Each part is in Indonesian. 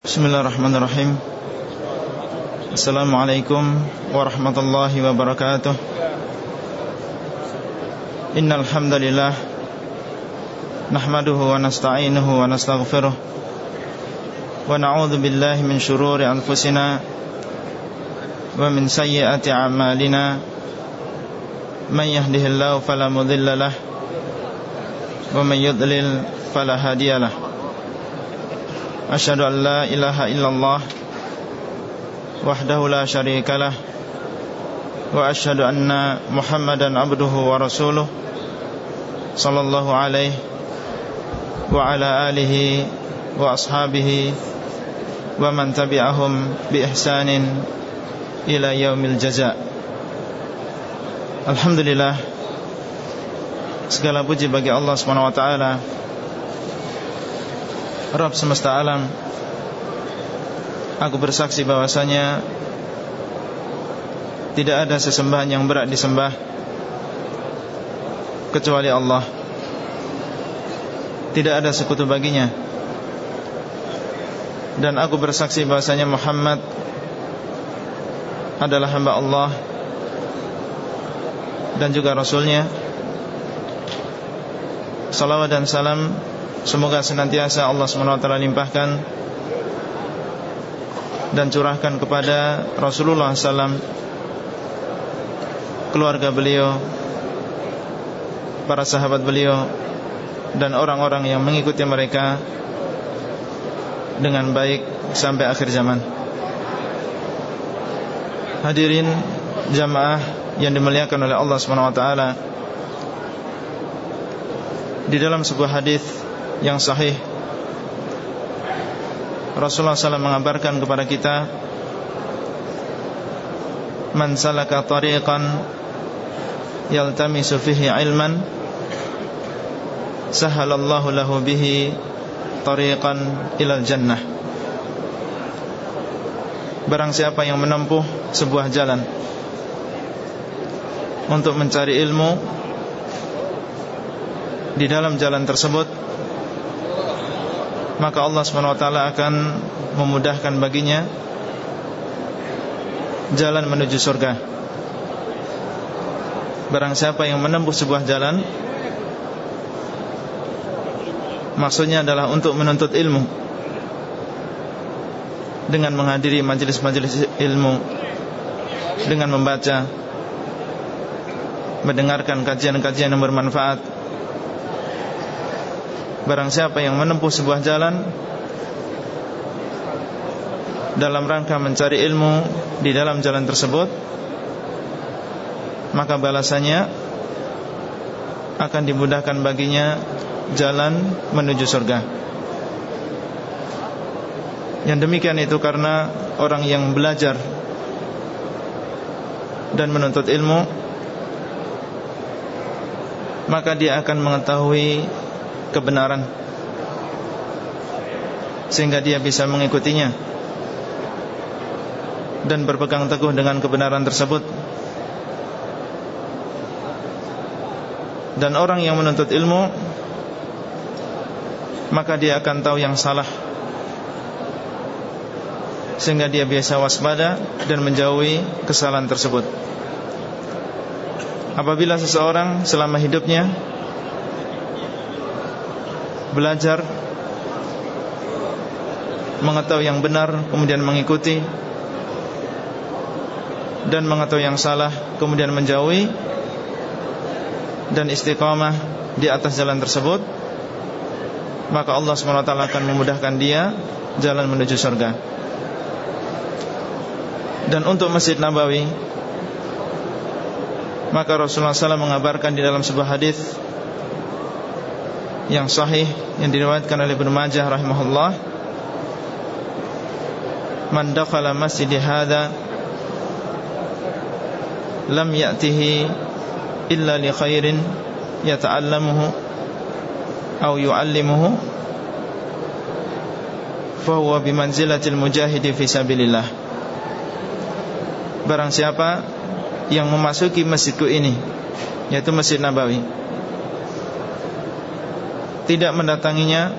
Bismillahirrahmanirrahim Assalamualaikum warahmatullahi wabarakatuh Innal hamdalillah nahmaduhu wa nasta'inuhu wa nastaghfiruh wa na'udzu billahi min shururi anfusina wa min sayyiati a'malina man yahdihillahu fala mudilla lahu wa man yudlil fala hadiyalah أشهد أن لا إله إلا الله وحده لا شريك له وأشهد أن محمدا عبده ورسوله صلى الله عليه وعلى آله وأصحابه ومن تبعهم بإحسان إلى يوم الجزاء Alhamdulillah Segala puji bagi Allah SWT Rabb semesta alam Aku bersaksi bahwasanya Tidak ada sesembahan yang berat disembah Kecuali Allah. Tidak ada sekutu baginya. Dan aku bersaksi bahwasanya Muhammad Adalah hamba Allah Dan juga Rasulnya. Salawat dan salam Semoga senantiasa Allah SWT limpahkan Dan curahkan kepada Rasulullah SAW Keluarga beliau Para sahabat beliau Dan orang-orang yang mengikuti mereka Dengan baik Sampai akhir zaman. Hadirin Jamaah yang dimuliakan oleh Allah SWT Di dalam sebuah hadis yang sahih. Rasulullah SAW mengabarkan kepada kita Man salaka tariqan Yaltamisu fihi ilman Sahalallahu lahu bihi Tariqan ilal jannah. Barang siapa yang menempuh sebuah jalan Untuk mencari ilmu Di dalam jalan tersebut maka Allah SWT akan memudahkan baginya jalan menuju surga. Barang siapa yang menempuh sebuah jalan Maksudnya adalah untuk menuntut ilmu Dengan menghadiri majelis-majelis ilmu Dengan membaca Mendengarkan kajian-kajian yang bermanfaat Barang siapa yang menempuh sebuah jalan Dalam rangka mencari ilmu Di dalam jalan tersebut Maka balasannya Akan dimudahkan baginya Jalan menuju surga. Yang demikian itu karena Orang yang belajar Dan menuntut ilmu Maka dia akan mengetahui kebenaran. Sehingga dia bisa mengikutinya. Dan berpegang teguh dengan kebenaran tersebut. Dan orang yang menuntut ilmu Maka dia akan tahu yang salah. Sehingga dia biasa waspada Dan menjauhi kesalahan tersebut. Apabila seseorang selama hidupnya belajar mengetahui yang benar kemudian mengikuti dan mengetahui yang salah kemudian menjauhi dan istiqamah di atas jalan tersebut maka Allah SWT akan memudahkan dia jalan menuju surga. Dan untuk Masjid Nabawi maka Rasulullah SAW mengabarkan di dalam sebuah hadis yang sahih yang diriwayatkan oleh Ibnu Majah rahimahullah. Man dakhala masjid hadha lam ya'tihi illa li khairin yata'allamuhu aw yu'allimuhu fahuwa bimanzilatil mujahidi fi sabilillah. Barang siapa yang memasuki masjidku ini yaitu Masjid Nabawi tidak mendatanginya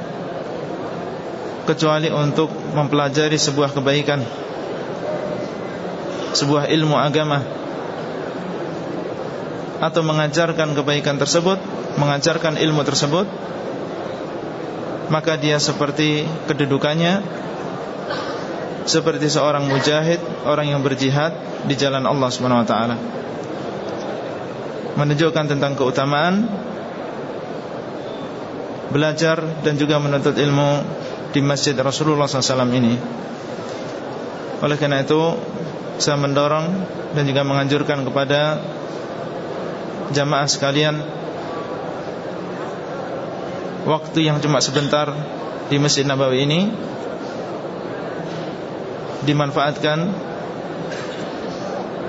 kecuali untuk mempelajari sebuah kebaikan sebuah ilmu agama atau mengajarkan kebaikan tersebut mengajarkan ilmu tersebut maka dia seperti kedudukannya seperti seorang mujahid orang yang berjihad di jalan Allah Subhanahu wa taala. Menunjukkan tentang keutamaan belajar dan juga menuntut ilmu di masjid Rasulullah SAW ini. Oleh karena itu, saya mendorong dan juga menganjurkan kepada jamaah sekalian waktu yang cuma sebentar di Masjid Nabawi ini dimanfaatkan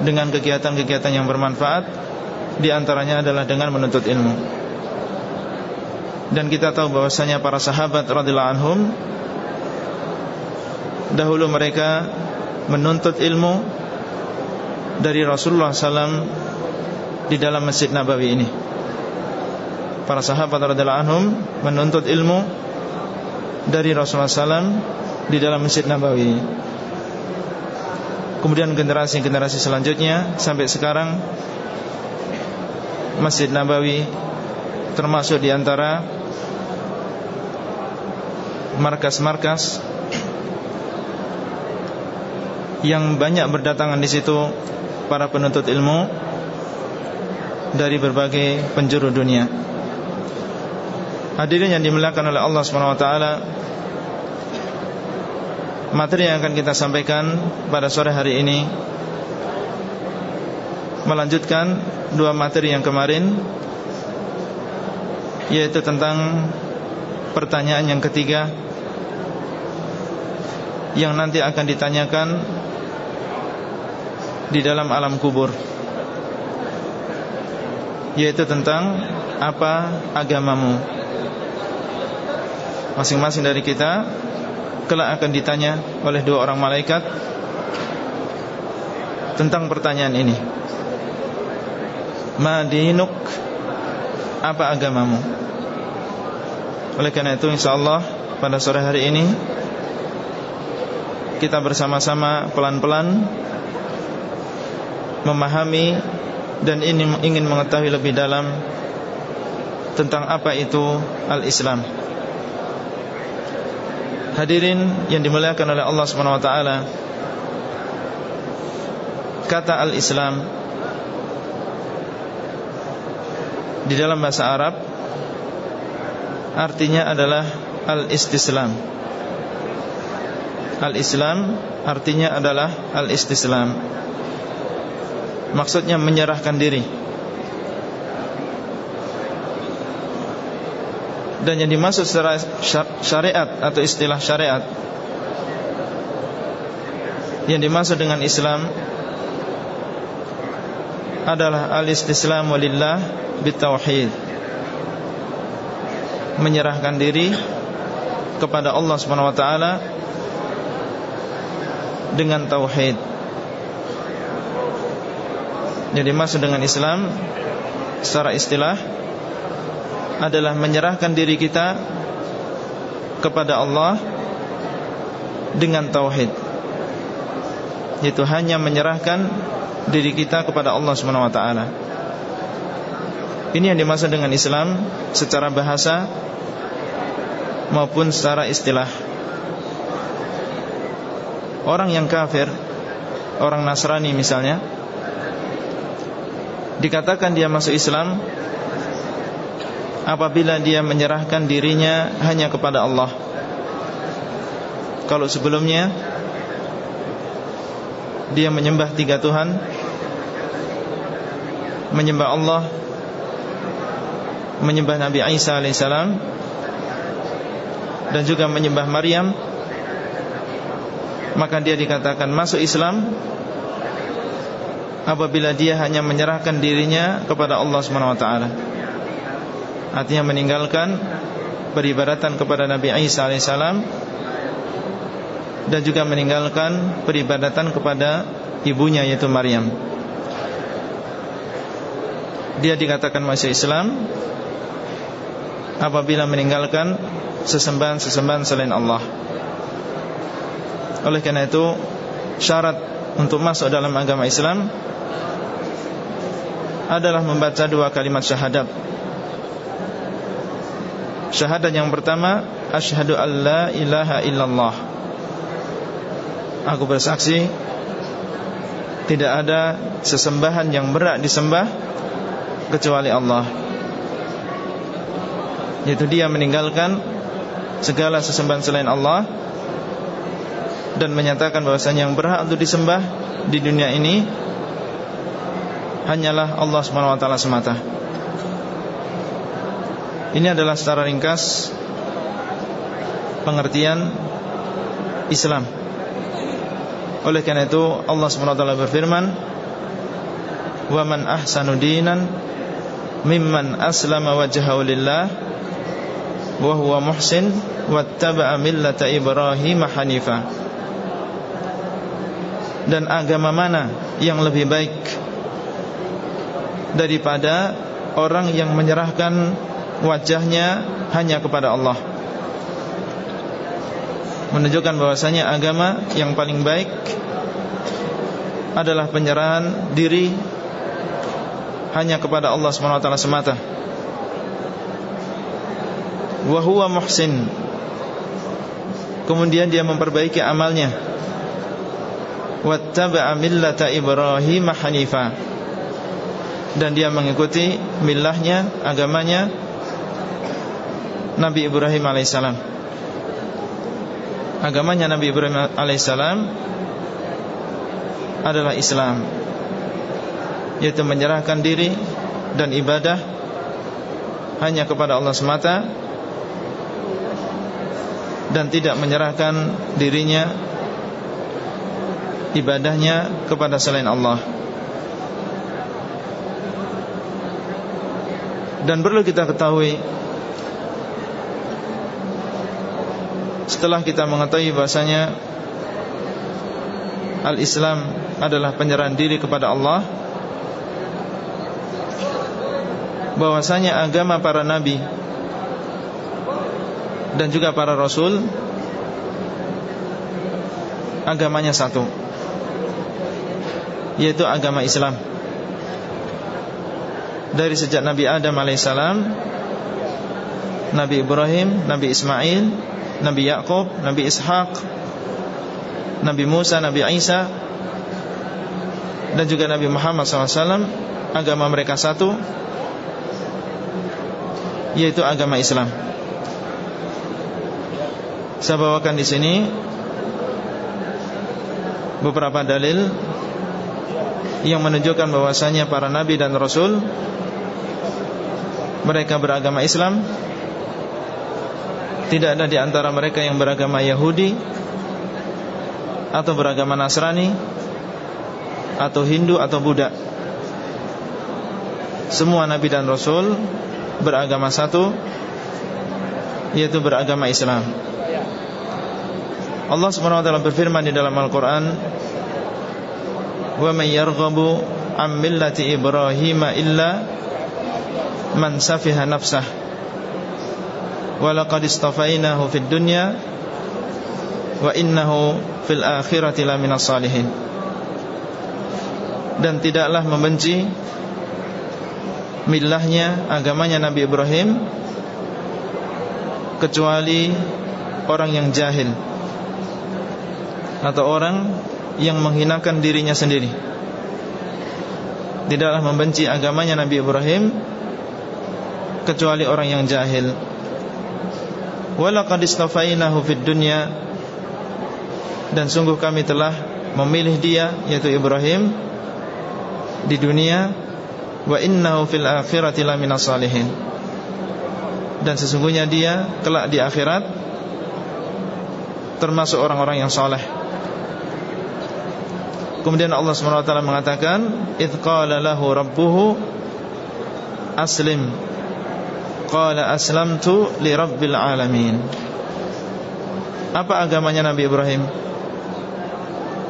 dengan kegiatan-kegiatan yang bermanfaat di antaranya adalah dengan menuntut ilmu. Dan kita tahu bahwasanya para sahabat radhiyallahu anhum dahulu mereka menuntut ilmu dari Rasulullah SAW di dalam Masjid Nabawi ini. Para sahabat radhiyallahu anhum menuntut ilmu dari Rasulullah SAW di dalam Masjid Nabawi. Kemudian generasi-generasi selanjutnya sampai sekarang Masjid Nabawi termasuk di antara markas-markas yang banyak berdatangan di situ para penuntut ilmu dari berbagai penjuru dunia. Hadirin yang dimuliakan oleh Allah SWT Materi yang akan kita sampaikan pada sore hari ini Melanjutkan dua materi yang kemarin Yaitu tentang pertanyaan yang ketiga Yang nanti akan ditanyakan Di dalam alam kubur Yaitu tentang Apa agamamu. Masing-masing dari kita Kelak akan ditanya oleh dua orang malaikat Tentang pertanyaan ini. Madinuk Apa agamamu Oleh karena itu insyaAllah Pada sore hari ini Kita bersama-sama Pelan-pelan Memahami Dan ini ingin mengetahui lebih dalam Tentang apa itu Al-Islam Hadirin yang dimuliakan oleh Allah taala. Kata al-Islam di dalam bahasa Arab artinya adalah al-istislam. Al-Islam artinya adalah al-istislam. Maksudnya menyerahkan diri. dan yang dimaksud secara syariat atau istilah syariat yang dimaksud dengan Islam adalah al-istislamu lillah bitauhid menyerahkan diri kepada Allah Subhanahu wa taala dengan tauhid. Jadi maksud dengan Islam secara istilah adalah menyerahkan diri kita kepada Allah dengan tauhid. Itu hanya menyerahkan diri kita kepada Allah Subhanahu wa taala. Ini yang dimaksud dengan Islam secara bahasa maupun secara istilah. Orang yang kafir, orang Nasrani misalnya, dikatakan dia masuk Islam apabila dia menyerahkan dirinya hanya kepada Allah. Kalau sebelumnya dia menyembah tiga Tuhan, menyembah Allah, menyembah Nabi Isa alaihissalam, dan juga menyembah Maryam, maka dia dikatakan masuk Islam apabila dia hanya menyerahkan dirinya kepada Allah Subhanahu wa taala. Artinya meninggalkan peribadatan kepada Nabi Isa alaihissalam dan juga meninggalkan peribadatan kepada ibunya yaitu Maryam. Dia dikatakan masih Islam apabila meninggalkan sesembahan-sesembahan selain Allah. Oleh karena itu Syarat untuk masuk dalam agama Islam Adalah membaca dua kalimat syahadat. Syahadat yang pertama Ashadu an la ilaha illallah. Aku bersaksi Tidak ada sesembahan yang berat disembah Kecuali Allah. Yaitu dia meninggalkan Segala sesembahan selain Allah Dan menyatakan bahwasanya yang berhak untuk disembah Di dunia ini Hanyalah Allah SWT semata. Ini adalah secara ringkas Pengertian Islam. Oleh karena itu Allah SWT berfirman Wa man ahsanu dinan Mimman aslama wajahahu lillah Wa huwa muhsin Wattaba'a millata Ibrahim hanifa. Dan agama mana Yang lebih baik Daripada Orang yang menyerahkan Wajahnya hanya kepada Allah? Menunjukkan bahwasanya agama Yang paling baik Adalah penyerahan diri hanya kepada Allah SWT semata Wahuwa muhsin. Kemudian dia memperbaiki amalnya. Wattaba'a millata Ibrahim hanifa. Dan dia mengikuti millahnya, agamanya Nabi Ibrahim alaihissalam. Agamanya Nabi Ibrahim alaihissalam Adalah Islam. Yaitu menyerahkan diri dan ibadah hanya kepada Allah semata dan tidak menyerahkan dirinya ibadahnya kepada selain Allah. Dan perlu kita ketahui Setelah kita mengetahui bahasanya Al-Islam adalah penyerahan diri kepada Allah bahwasanya agama para nabi dan juga para rasul agamanya satu yaitu agama Islam dari sejak Nabi Adam alaihissalam Nabi Ibrahim, Nabi Ismail, Nabi Yakub, Nabi Ishaq, Nabi Musa, Nabi Isa dan juga Nabi Muhammad SAW agama mereka satu yaitu agama Islam. Saya bawakan di sini beberapa dalil yang menunjukkan bahwasanya para nabi dan rasul mereka beragama Islam. Tidak ada di antara mereka yang beragama Yahudi atau beragama Nasrani atau Hindu atau Buddha. Semua nabi dan rasul beragama satu yaitu beragama Islam. Allah Subhanahu wa taala berfirman di dalam Al-Qur'an, "Wa may yarghabu 'an millati Ibrahim illa man safiha nafsah." Wa laqad istafainahu fid dunya wa innahu fil akhirati laminas salihin. Dan tidaklah membenci milahnya, agamanya Nabi Ibrahim Kecuali orang yang jahil Atau orang yang menghinakan dirinya sendiri. Tidaklah membenci agamanya Nabi Ibrahim Kecuali orang yang jahil. Walaqad istafainahu fid dunya Dan sungguh kami telah memilih dia Yaitu Ibrahim Di dunia wa innahu fil akhirati laminas salihin. Dan sesungguhnya dia kelak di akhirat termasuk orang-orang yang saleh kemudian Allah SWT mengatakan idh qala lahu rabbuhu aslim. Qala aslamtu li rabbil alamin. Apa agamanya Nabi Ibrahim?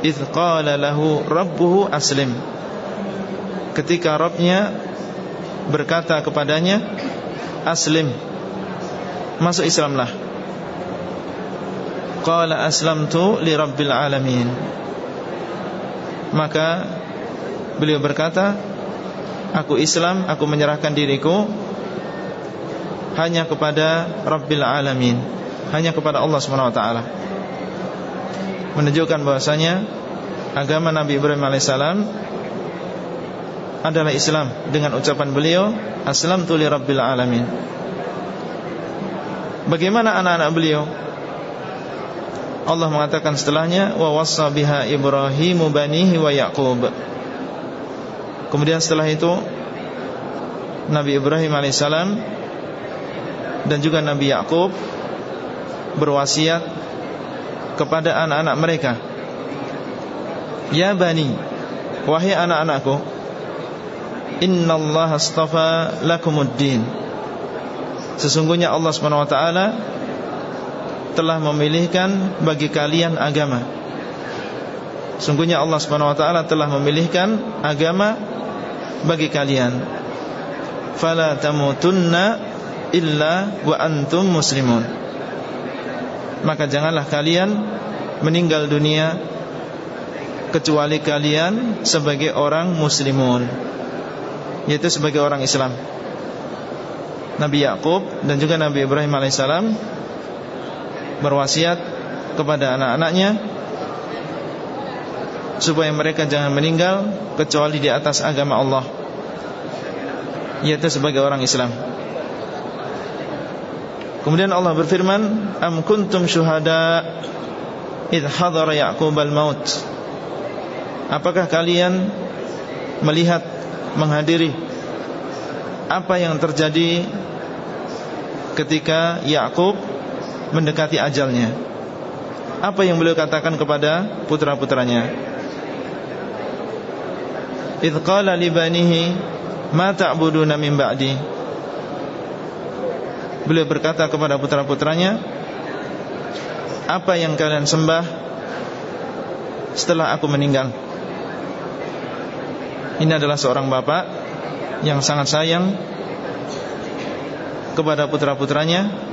Idh qala lahu rabbuhu aslim. Ketika Robnya berkata kepadanya Aslim. Masuk Islamlah. Qala aslamtu li rabbil alamin Maka beliau berkata Aku Islam, aku menyerahkan diriku Hanya kepada Rabbil Alamin Hanya kepada Allah SWT Menunjukkan bahwasanya Agama Nabi Ibrahim AS Adalah Islam Dengan ucapan beliau Aslam tuli Rabbil Alamin. Bagaimana anak-anak beliau Allah mengatakan setelahnya wa wassa biha Ibrahim banihi wa Yaqub. Kemudian setelah itu Nabi Ibrahim alaihissalam dan juga Nabi Yakub berwasiat kepada anak-anak mereka. Ya bani, wahai anak-anakku, innallaha astafa lakumuddin. Sesungguhnya Allah Subhanahu wa taala telah memilihkan bagi kalian agama. Sungguhnya Allah Subhanahu wa taala telah memilihkan agama bagi kalian. Fala tamutunna illa wa antum muslimun. Maka janganlah kalian meninggal dunia kecuali kalian sebagai orang muslimun yaitu sebagai orang Islam. Nabi Yakub dan juga Nabi Ibrahim alaihissalam berwasiat kepada anak-anaknya supaya mereka jangan meninggal kecuali di atas agama Allah yaitu sebagai orang Islam. Kemudian Allah berfirman, "Am kuntum syuhada id hadara Yaqub al-maut?" Apakah kalian melihat menghadiri apa yang terjadi ketika Yakub mendekati ajalnya. Apa yang beliau katakan kepada putra-putranya? Idh qala libanihi Ma ta'buduna min ba'di? Beliau berkata kepada putra-putranya Apa yang kalian sembah Setelah aku meninggal? Ini adalah seorang bapak Yang sangat sayang Kepada putra-putranya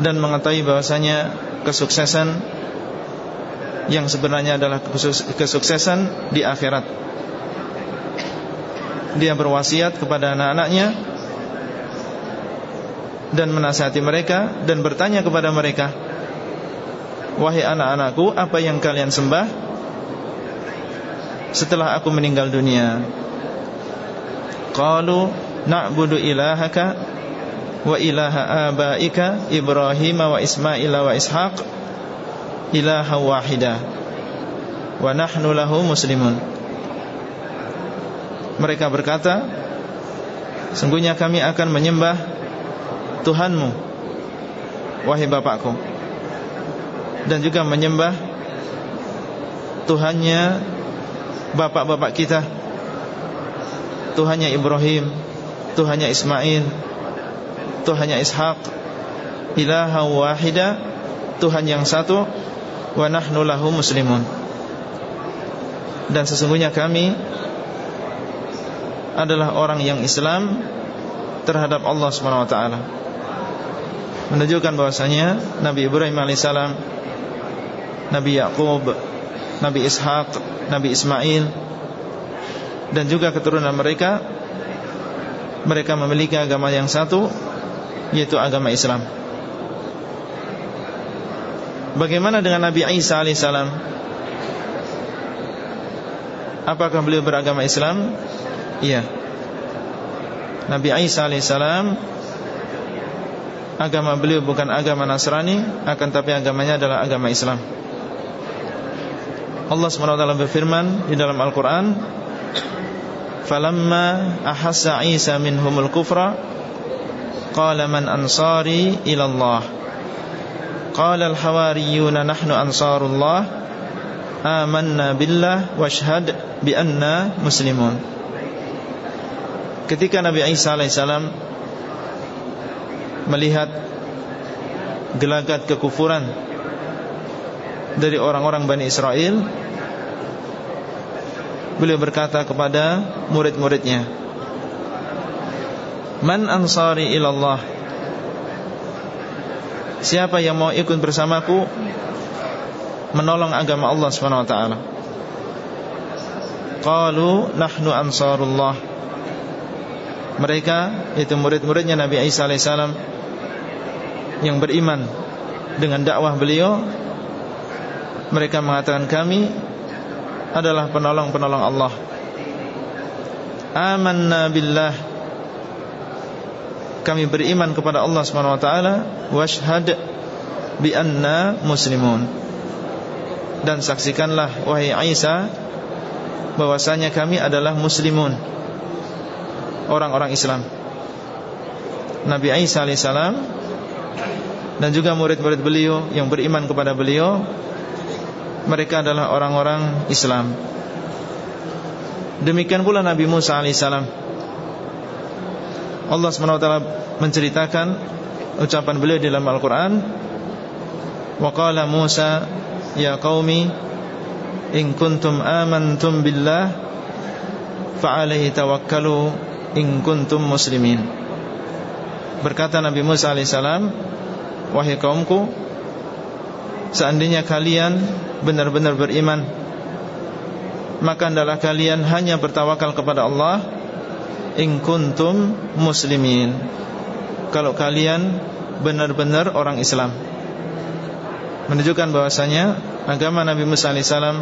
dan mengetahui bahwasanya kesuksesan yang sebenarnya adalah kesuksesan di akhirat. Dia berwasiat kepada anak-anaknya dan menasihati mereka dan bertanya kepada mereka, "Wahai anak-anakku, apa yang kalian sembah setelah aku meninggal dunia?" Qalu na'budu ilahaka wa ilaha abaika Ibrahim wa Ismail wa Ishaq ilaha wahida. Wa nahnu lahu muslimun. Mereka berkata sungguhnya kami akan menyembah Tuhanmu wahai bapakku dan juga menyembah Tuhannya bapak-bapak kita Tuhannya Ibrahim Tuhannya Ismail Tuhannya Ishaq ilaha wahida Tuhan yang satu wa nahnu lahu muslimun. Dan sesungguhnya kami adalah orang yang Islam terhadap Allah taala. Menunjukkan bahwasanya Nabi Ibrahim alaihissalam Nabi Yakub Nabi Ishaq Nabi Ismail dan juga keturunan mereka mereka memiliki agama yang satu yaitu agama Islam. Bagaimana dengan Nabi Isa alaihissalam? Apakah beliau beragama Islam? Iya. Nabi Isa alaihissalam agama beliau bukan agama Nasrani, akan tapi agamanya adalah agama Islam. Allah SWT berfirman di dalam Al-Quran Falamma ahassa Isa minhumul kufra Qala man ansari ila Allah Qala al-hawariyuna nahnu ansarullah. Amanna billah washhad bi anna muslimun. Ketika Nabi Isa AS Melihat Gelagat kekufuran Dari orang-orang Bani Israel Beliau berkata kepada murid-muridnya Man ansari ilallah. Siapa yang mau ikut bersamaku Menolong agama Allah SWT Qalu nahnu ansarullah. Mereka Itu murid-muridnya Nabi Isa AS Yang beriman Dengan dakwah beliau Mereka mengatakan kami Adalah penolong-penolong Allah. Amanna billah kami beriman kepada Allah Subhanahu wa taala washhad bi anna muslimun. Dan saksikanlah wahai Isa bahwasanya kami adalah muslimun. Orang-orang Islam. Nabi Isa alaihissalam dan juga murid-murid beliau yang beriman kepada beliau mereka adalah orang-orang Islam. Demikian pula Nabi Musa alaihissalam Allah SWT menceritakan ucapan beliau dalam Al-Quran Wa qala Musa Ya qawmi In kuntum amantum billah Fa'alaihi tawakkalu In kuntum muslimin. Berkata Nabi Musa AS Wahai kaumku Seandainya kalian benar-benar beriman Maka adalah kalian hanya bertawakal kepada Allah in kuntum muslimin. Kalau kalian benar-benar orang Islam. Menunjukkan bahwasanya agama Nabi Musa alaihissalam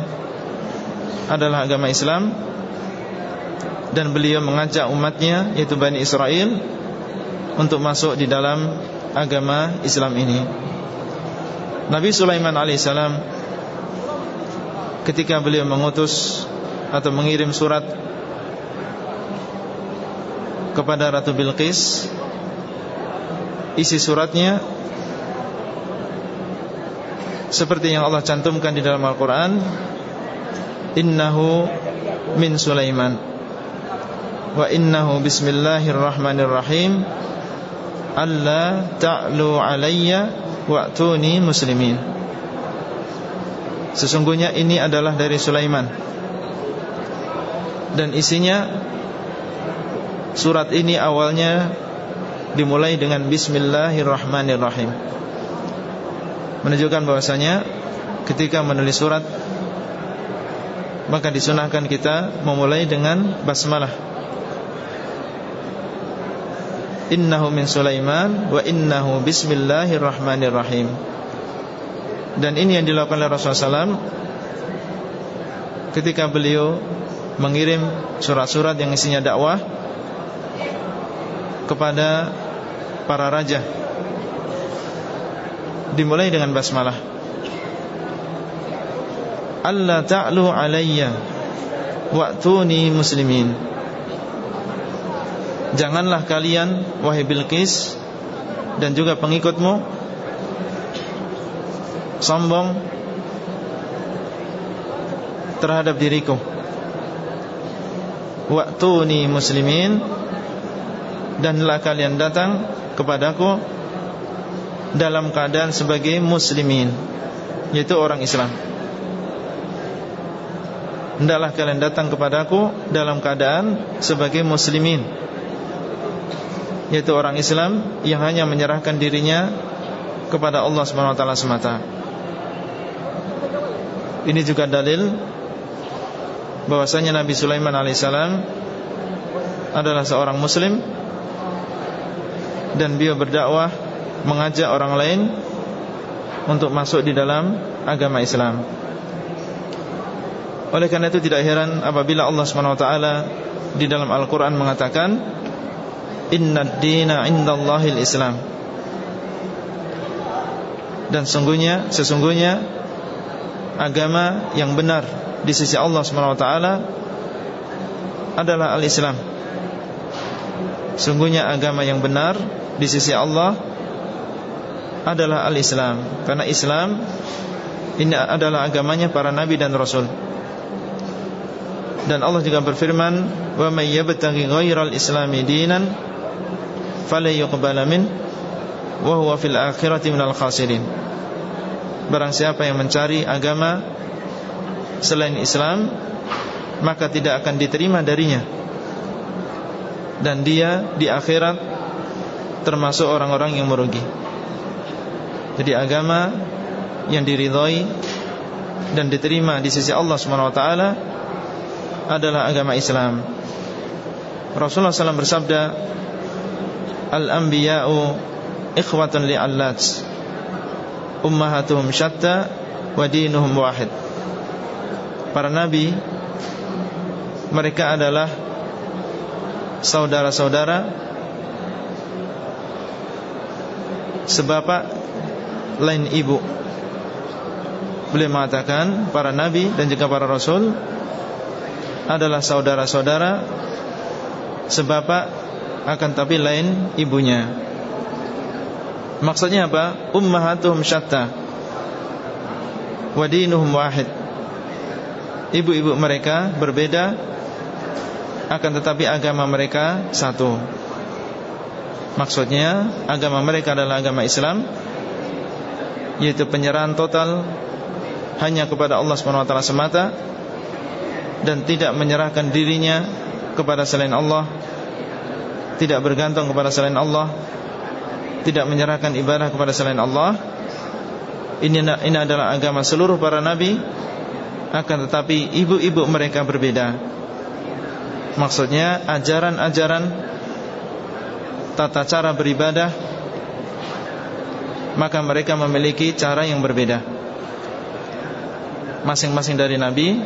adalah agama Islam. Dan beliau mengajak umatnya yaitu Bani Israel untuk masuk di dalam agama Islam ini. Nabi Sulaiman alaihissalam ketika beliau mengutus atau mengirim surat kepada Ratu Bilqis. Isi suratnya. Seperti yang Allah cantumkan di dalam Al-Quran. Innahu min Sulaiman. Wa innahu bismillahirrahmanirrahim. Alla ta'lu alayya Wa'tuni muslimin. Sesungguhnya ini adalah dari Sulaiman. Dan isinya Surat ini awalnya dimulai dengan Bismillahirrahmanirrahim. Menunjukkan bahwasanya ketika menulis surat Maka disunahkan kita memulai dengan Basmalah. Innahu min Sulaiman Wa innahu bismillahirrahmanirrahim. Dan ini yang dilakukan oleh Rasulullah SAW Ketika beliau mengirim surat-surat yang isinya dakwah kepada para raja. Dimulai dengan basmalah. Allah ta'lu alayya Wa'tuni muslimin. Janganlah kalian Wahai Bilqis Dan juga pengikutmu Sombong Terhadap diriku. Wa'tuni muslimin danlah kalian datang kepadaku dalam keadaan sebagai muslimin yaitu orang Islam hendaklah kalian datang kepadaku dalam keadaan sebagai muslimin yaitu orang Islam yang hanya menyerahkan dirinya kepada Allah taala semata. Ini juga dalil bahwasanya Nabi Sulaiman alaihissalam adalah seorang muslim dan beliau berdakwah mengajak orang lain untuk masuk di dalam agama Islam. Oleh karena itu tidak heran apabila Allah SWT di dalam Al-Quran mengatakan Inna dina indallahil Islam Dan sesungguhnya Sesungguhnya Agama yang benar Di sisi Allah SWT Adalah al-Islam Sungguhnya agama yang benar di sisi Allah adalah al-Islam. Karena Islam ini adalah agamanya para nabi dan rasul. Dan Allah juga berfirman wa may yabtaghi ghairal islami dinan fala yuqbala min wa huwa fil akhirati minal khasirin. Barang siapa yang mencari agama selain Islam maka tidak akan diterima darinya. Dan dia di akhirat termasuk orang-orang yang merugi. Jadi agama yang diridhoi dan diterima di sisi Allah taala adalah agama Islam. Rasulullah SAW bersabda, "Al-anbiya'u ikhwatun li'allat. Ummahatuhum syatta wa dinuhum wahid." Para nabi mereka adalah saudara-saudara sebapak lain ibu Beliau mengatakan para nabi dan juga para rasul adalah saudara-saudara sebapak akan tapi lain ibunya. Maksudnya apa? Ummahatuhum syatta wa dinuhum wahid. Ibu-ibu mereka berbeda akan tetapi agama mereka satu. Maksudnya agama mereka adalah agama Islam Yaitu penyerahan total Hanya kepada Allah SWT semata Dan tidak menyerahkan dirinya Kepada selain Allah Tidak bergantung kepada selain Allah Tidak menyerahkan ibadah kepada selain Allah. Ini, ini adalah agama seluruh para nabi Akan tetapi ibu-ibu mereka berbeda. Maksudnya ajaran-ajaran tata cara beribadah Maka mereka memiliki cara yang berbeda. Masing-masing dari Nabi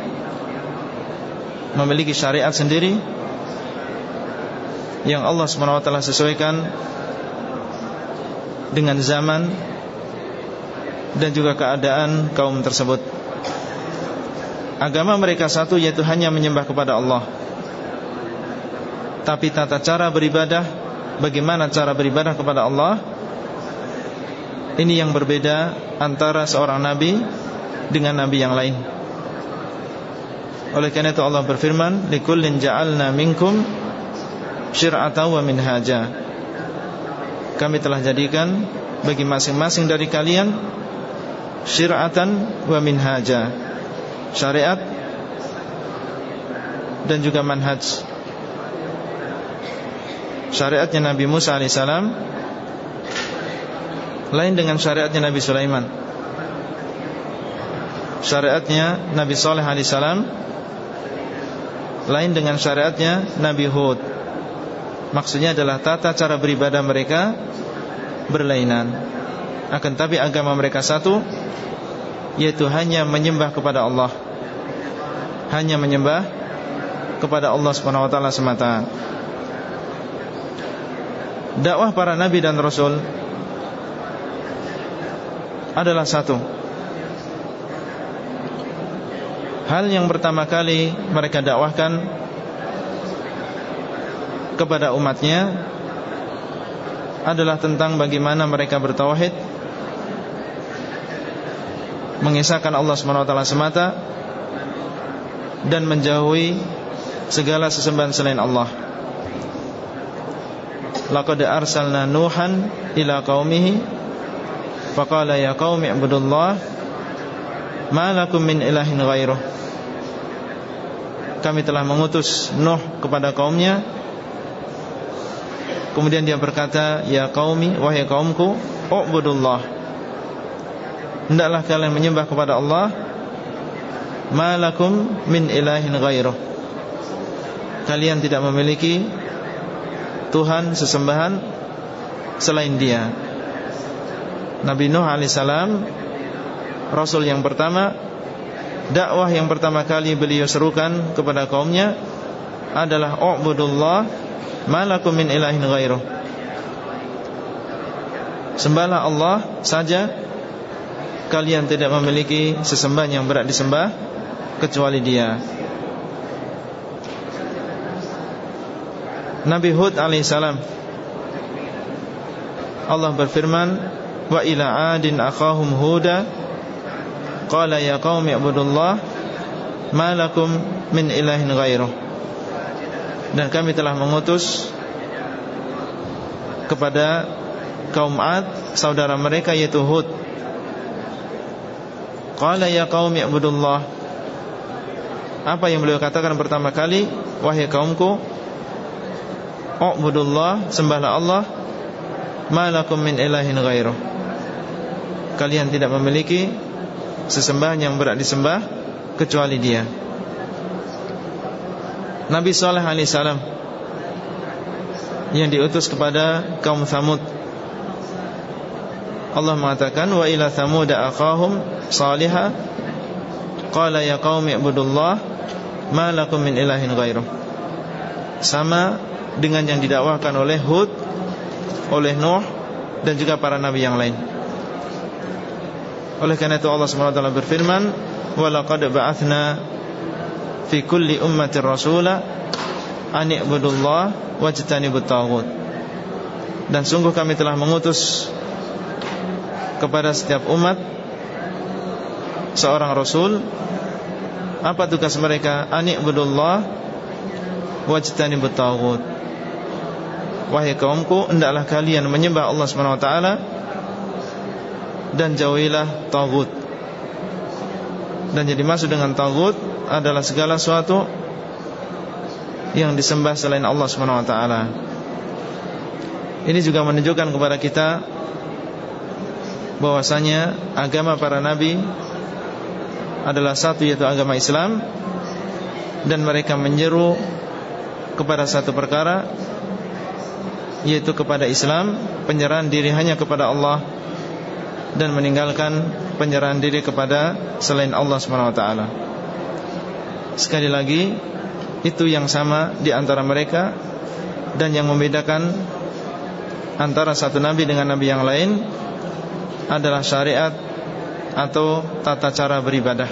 Memiliki syariat sendiri Yang Allah SWT sesuaikan Dengan zaman Dan juga keadaan kaum tersebut. Agama mereka satu yaitu hanya menyembah kepada Allah. Tapi tata cara beribadah bagaimana cara beribadah kepada Allah. Ini yang berbeda antara seorang nabi dengan nabi yang lain. Oleh karena itu Allah berfirman Likullin ja'alna minkum syir'ata wa minhaja. Kami telah jadikan bagi masing-masing dari kalian Syir'atan wa minhaja. Syariat dan juga manhaj syariatnya Nabi Musa alaihissalam lain dengan syariatnya Nabi Sulaiman. Syariatnya Nabi Saleh alaihissalam lain dengan syariatnya Nabi Hud. Maksudnya adalah tata cara beribadah mereka berlainan. Akan tapi agama mereka satu yaitu hanya menyembah kepada Allah. Hanya menyembah kepada Allah Subhanahu wa taala semata dakwah para nabi dan rasul adalah satu. Hal yang pertama kali mereka dakwahkan kepada umatnya adalah tentang bagaimana mereka bertauhid mengisahkan Allah SWT semata dan menjauhi segala sesembahan selain Allah laqad arsalna nuhan ila qaumihi. Faqala ya qaumi ibudullah ma lakum min ilahin ghairuh. Kami telah mengutus Nuh kepada kaumnya. Kemudian dia berkata Ya qaumi, wahai kaumku U'budullah Hendaklah kalian menyembah kepada Allah Malakum min ilahin ghairuh. Kalian tidak memiliki Tuhan sesembahan selain dia. Nabi Nuh alaihissalam Rasul yang pertama dakwah yang pertama kali beliau serukan kepada kaumnya adalah U'budullah malakum min ilahin ghairuh. Sembahlah Allah saja. Kalian tidak memiliki sesembahan yang berat disembah Kecuali dia Nabi Hud alaihissalam Allah berfirman wa ila adin akhahum huda. Qala ya qaumi ibudullah ma lakum min ilahin ghairuh. Dan kami telah mengutus kepada kaum Ad saudara mereka yaitu Hud. Qala ya qaumi ibudullah. Apa yang beliau katakan pertama kali wahai kaumku U'budullah Sembahlah Allah Malakum min ilahin ghairuh kalian tidak memiliki sesembahan yang berat disembah kecuali dia. Nabi Saleh alaihissalam yang diutus kepada kaum Thamud. Allah mengatakan wa ila Thamud aqahum salihah qala ya qaumi ibudullah ma lakum min ilahin ghairuh. Sama dengan yang didakwahkan oleh Hud, oleh Nuh dan juga para nabi yang lain. Oleh karena itu Allah SWT berfirman Walaqad ba'athna Fi kulli ummatin rasula Ani'budullah Wajtanibut taghut. Dan sungguh kami telah mengutus Kepada setiap umat Seorang Rasul Apa tugas mereka? Ani'budullah Wajtanibut taghut Wahai kaumku Hendaklah kalian menyembah Allah SWT dan jauhilah tagut. Dan jadi masuk dengan tagut adalah segala sesuatu yang disembah selain Allah taala. Ini juga menunjukkan kepada kita bahwasanya agama para nabi adalah satu yaitu agama Islam dan mereka menyeru kepada satu perkara yaitu kepada Islam, penyerahan diri hanya kepada Allah dan meninggalkan penyerahan diri kepada selain Allah Subhanahu wa taala. Sekali lagi, itu yang sama di antara mereka dan yang membedakan antara satu nabi dengan nabi yang lain adalah syariat atau tata cara beribadah.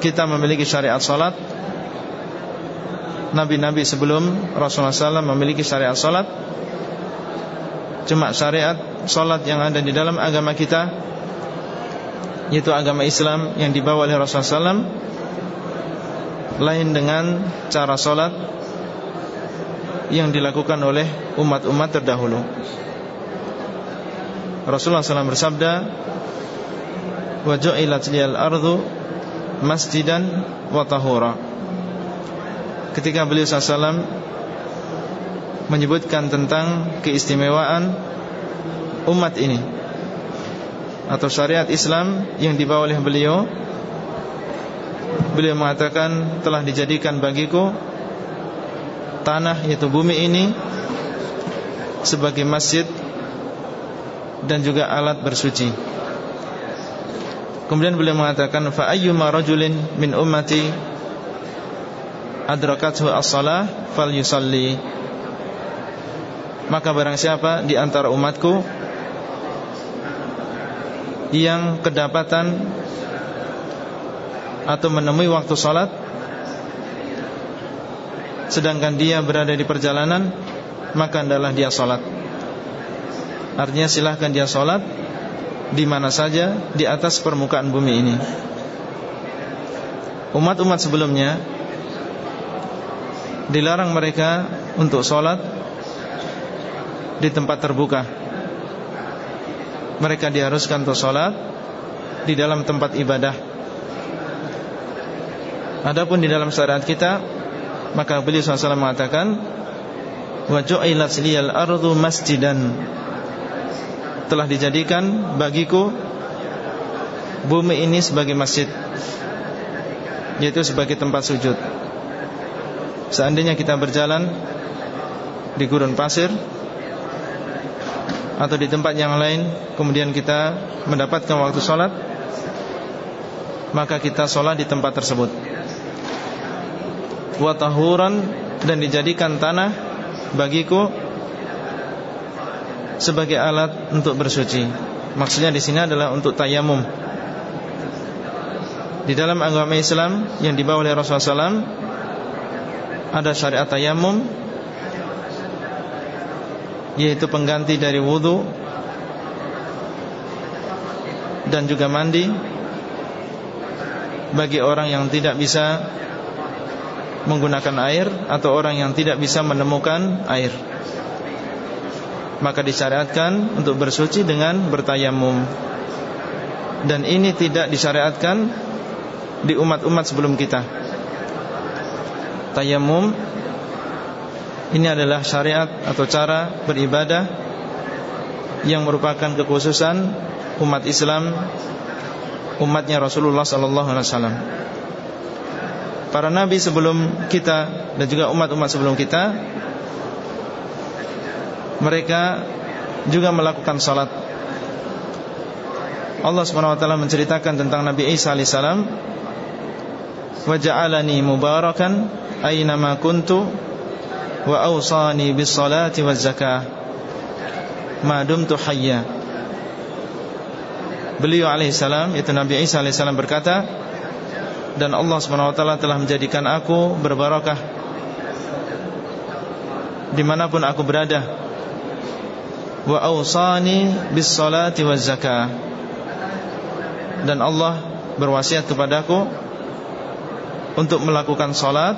Kita memiliki syariat salat Nabi-nabi sebelum Rasulullah SAW memiliki syariat salat. Cuma syariat Solat yang ada di dalam agama kita Yaitu agama Islam Yang dibawa oleh Rasulullah SAW Lain dengan cara solat Yang dilakukan oleh umat-umat terdahulu. Rasulullah SAW bersabda Waju'ilat liyal ardu Masjidan wa tahura Ketika beliau SAW Menyebutkan tentang keistimewaan umat ini atau syariat Islam yang dibawa oleh beliau beliau mengatakan telah dijadikan bagiku tanah yaitu bumi ini sebagai masjid dan juga alat bersuci. Kemudian beliau mengatakan fa ayyuma rajulin min ummati adrakathu as-salah falyusalli. Maka barang siapa di antara umatku yang kedapatan atau menemui waktu sholat sedangkan dia berada di perjalanan maka adalah dia sholat artinya silahkan dia sholat di mana saja di atas permukaan bumi ini. Umat-umat sebelumnya dilarang mereka untuk sholat di tempat terbuka mereka diharuskan untuk sholat di dalam tempat ibadah. Adapun di dalam syariat kita, maka beliau SAW mengatakan, wa ju'ilat liyal ardu masjidan. Telah dijadikan bagiku bumi ini sebagai masjid, yaitu sebagai tempat sujud. Seandainya kita berjalan di gurun pasir atau di tempat yang lain kemudian kita mendapatkan waktu sholat maka kita sholat di tempat tersebut. Watahuran dan dijadikan tanah bagiku sebagai alat untuk bersuci. Maksudnya di sini adalah untuk tayamum. Di dalam agama Islam yang dibawa oleh Rasulullah SAW ada syariat tayamum yaitu pengganti dari wudhu dan juga mandi bagi orang yang tidak bisa menggunakan air atau orang yang tidak bisa menemukan air. Maka disyariatkan untuk bersuci dengan bertayamum dan ini tidak disyariatkan di umat-umat sebelum kita tayamum ini adalah syariat atau cara beribadah yang merupakan kekhususan umat Islam umatnya Rasulullah sallallahu alaihi wasallam. Para nabi sebelum kita dan juga umat-umat sebelum kita mereka juga melakukan salat. Allah Subhanahu wa taala menceritakan tentang Nabi Isa alaihissalam wa ja'alani mubarakan aina ma kuntu wa awsani bis salati waz zakah ma dumtu hayya Beliau alaihissalam itu Nabi Isa alaihissalam berkata dan Allah taala telah menjadikan aku berbarakah di mana pun aku berada. wa awsani bis salati waz zakah dan Allah berwasiat kepadaku untuk melakukan salat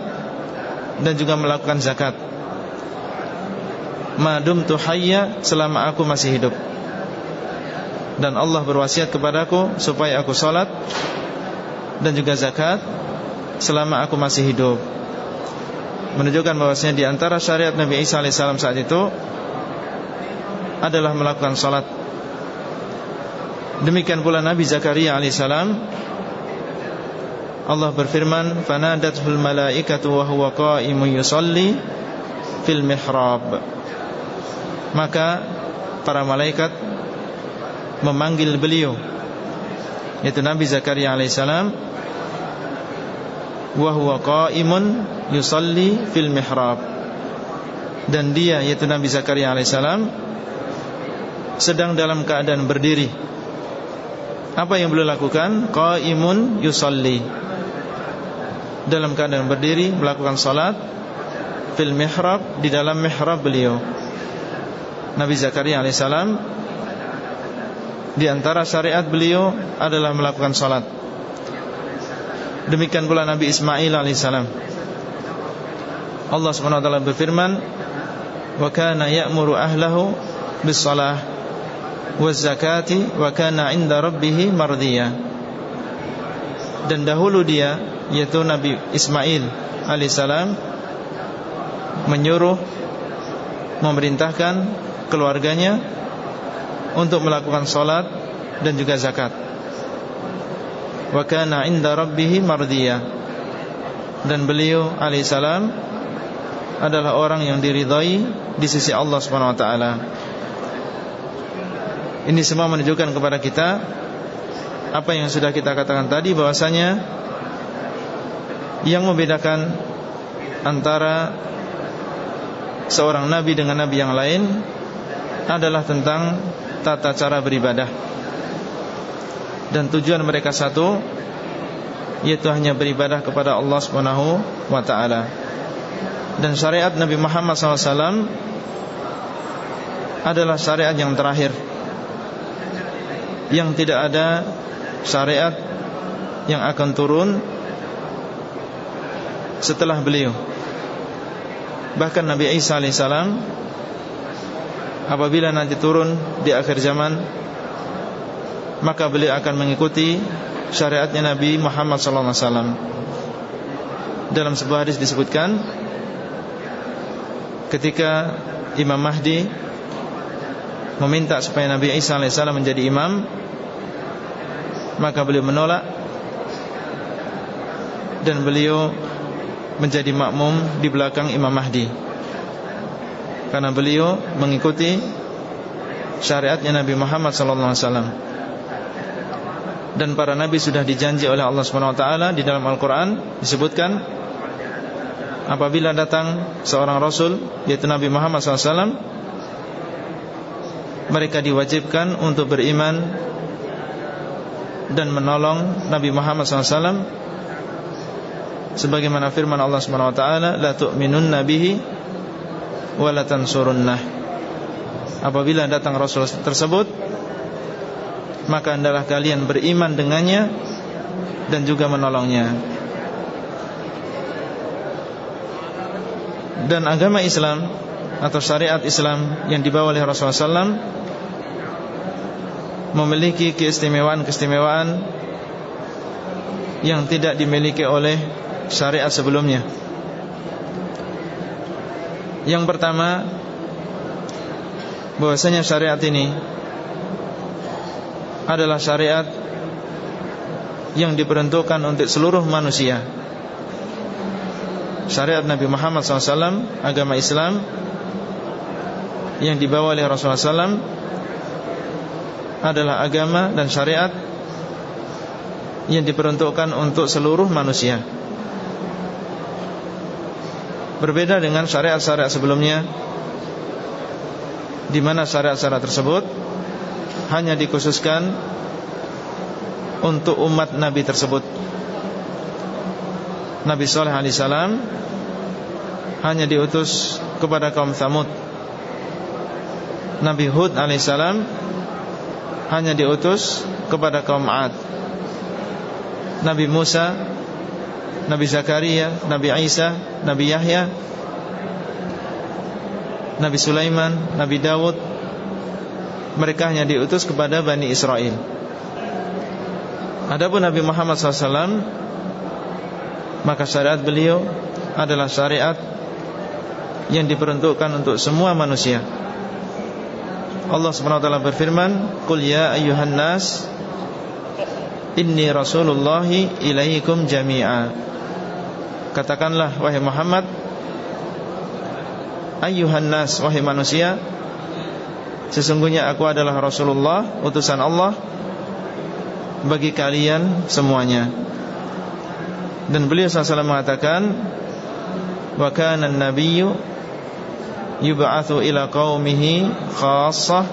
dan juga melakukan zakat. Madum tuhayya selama aku masih hidup. Dan Allah berwasiat kepadaku supaya aku salat dan juga zakat selama aku masih hidup. Menunjukkan bahwasanya di antara syariat Nabi Isa alaihissalam saat itu adalah melakukan salat. Demikian pula Nabi Zakaria alaihissalam Allah berfirman, "Fanadatul malaikatu wa huwa qa'imun yusalli fil mihrab." Maka para malaikat memanggil beliau yaitu Nabi Zakaria alaihissalam wa huwa qa'imun yusalli fil mihrab. Dan dia yaitu Nabi Zakaria alaihissalam sedang dalam keadaan berdiri. Apa yang beliau lakukan? Qaimun yusalli dalam keadaan berdiri melakukan salat fil mihrab di dalam mihrab beliau. Nabi Zakaria alaihissalam di antara syariat beliau adalah melakukan salat. Demikian pula Nabi Ismail alaihissalam Allah Subhanahu wa taala berfirman wa kana ya'muru ahlahu bis salah wazakati wa kana 'inda rabbih mardiyah dan dahulu dia yaitu Nabi Ismail alaihissalam menyuruh memerintahkan keluarganya untuk melakukan salat dan juga zakat. Wa kana 'inda rabbih mardiyah dan beliau alaihissalam adalah orang yang diridhai di sisi Allah Subhanahu wa taala. Ini semua menunjukkan kepada kita Apa yang sudah kita katakan tadi bahwasanya Yang membedakan Antara Seorang nabi dengan nabi yang lain Adalah tentang Tata cara beribadah. Dan tujuan mereka satu Yaitu hanya beribadah kepada Allah subhanahu wa ta'ala. Dan syariat Nabi Muhammad SAW Adalah syariat yang terakhir. Yang tidak ada syariat yang akan turun setelah beliau. Bahkan Nabi Isa alaihissalam apabila nanti turun di akhir zaman maka beliau akan mengikuti syariatnya Nabi Muhammad wasallam. Dalam sebuah hadis disebutkan ketika Imam Mahdi meminta supaya Nabi Isa alaihissalam menjadi imam maka beliau menolak dan beliau menjadi makmum di belakang Imam Mahdi. Karena beliau mengikuti syariatnya Nabi Muhammad wasallam. Dan para nabi sudah dijanji oleh Allah taala di dalam Al-Qur'an disebutkan apabila datang seorang rasul yaitu Nabi Muhammad SAW mereka diwajibkan untuk beriman dan menolong Nabi Muhammad SAW sebagaimana firman Allah Subhanahu wa taala la tu'minun nabihi wa la tansurunnah apabila datang rasul tersebut maka hendaklah kalian beriman dengannya dan juga menolongnya. Dan agama Islam atau syariat Islam yang dibawa oleh Rasulullah SAW memiliki keistimewaan-keistimewaan yang tidak dimiliki oleh syariat sebelumnya. Yang pertama bahwasanya syariat ini adalah syariat yang diperuntukkan untuk seluruh manusia. Syariat Nabi Muhammad SAW, agama Islam yang dibawa oleh Rasulullah SAW adalah agama dan syariat yang diperuntukkan untuk seluruh manusia. Berbeda dengan syariat-syariat sebelumnya di mana syariat-syariat tersebut hanya dikhususkan untuk umat Nabi tersebut. Nabi Saleh alaihissalam hanya diutus kepada kaum Thamud. Nabi Hud alaihissalam hanya diutus kepada kaum Ad. Nabi Musa, Nabi Zakaria, Nabi Isa, Nabi Yahya, Nabi Sulaiman, Nabi Dawud. Mereka hanya diutus kepada Bani Israel. Adapun Nabi Muhammad SAW Maka syariat beliau adalah syariat Yang diperuntukkan untuk semua manusia. Allah SWT berfirman Qul ya ayyuhan nas Inni rasulullahi ilaikum jami'a. Katakanlah wahai Muhammad Ayuhan nas wahai manusia Sesungguhnya aku adalah Rasulullah Utusan Allah Bagi kalian semuanya. Dan beliau SAW mengatakan Wa kana nabiyyu Yub'athu ila qawmihi khassah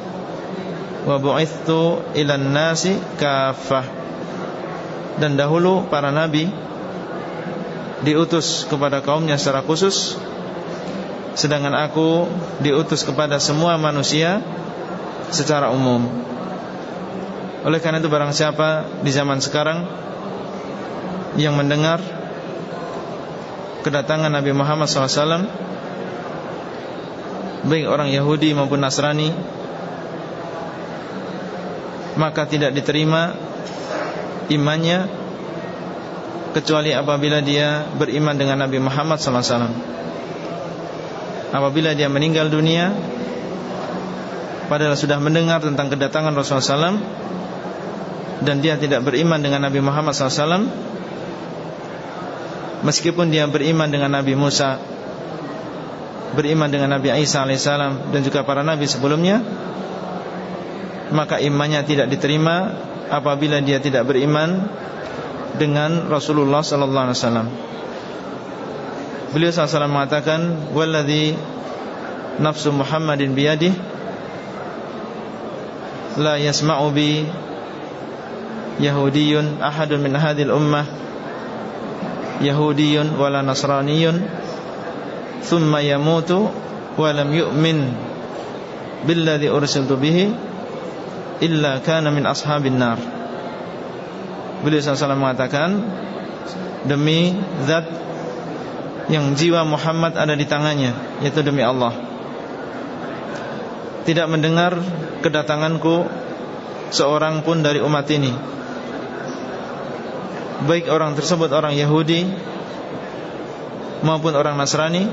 Wa bu'ithu ila nasi kafah dan dahulu para nabi diutus kepada kaumnya secara khusus sedangkan aku diutus kepada semua manusia secara umum. Oleh karena itu barang siapa di zaman sekarang yang mendengar kedatangan Nabi Muhammad SAW baik orang Yahudi maupun Nasrani maka tidak diterima imannya kecuali apabila dia beriman dengan Nabi Muhammad SAW. Apabila dia meninggal dunia, padahal sudah mendengar tentang kedatangan Rasulullah SAW dan dia tidak beriman dengan Nabi Muhammad SAW, meskipun dia beriman dengan Nabi Musa, beriman dengan Nabi Isa alaihissalam dan juga para nabi sebelumnya, maka imannya tidak diterima apabila dia tidak beriman dengan Rasulullah sallallahu alaihi wasallam. Beliau sallallahu mengatakan walladzi nafsu Muhammadin biyadihi la yasma'u bi Yahudiyun ahadun min hadhil ummah Yahudiyun wala Nasraniyun thumma yamutu wa lam yu'min billadhi ursiltu bihi illa kana min ashabin nar. Beliau SAW mengatakan demi zat yang jiwa Muhammad ada di tangannya yaitu demi Allah. Tidak mendengar kedatanganku seorang pun dari umat ini. Baik orang tersebut orang Yahudi maupun orang Nasrani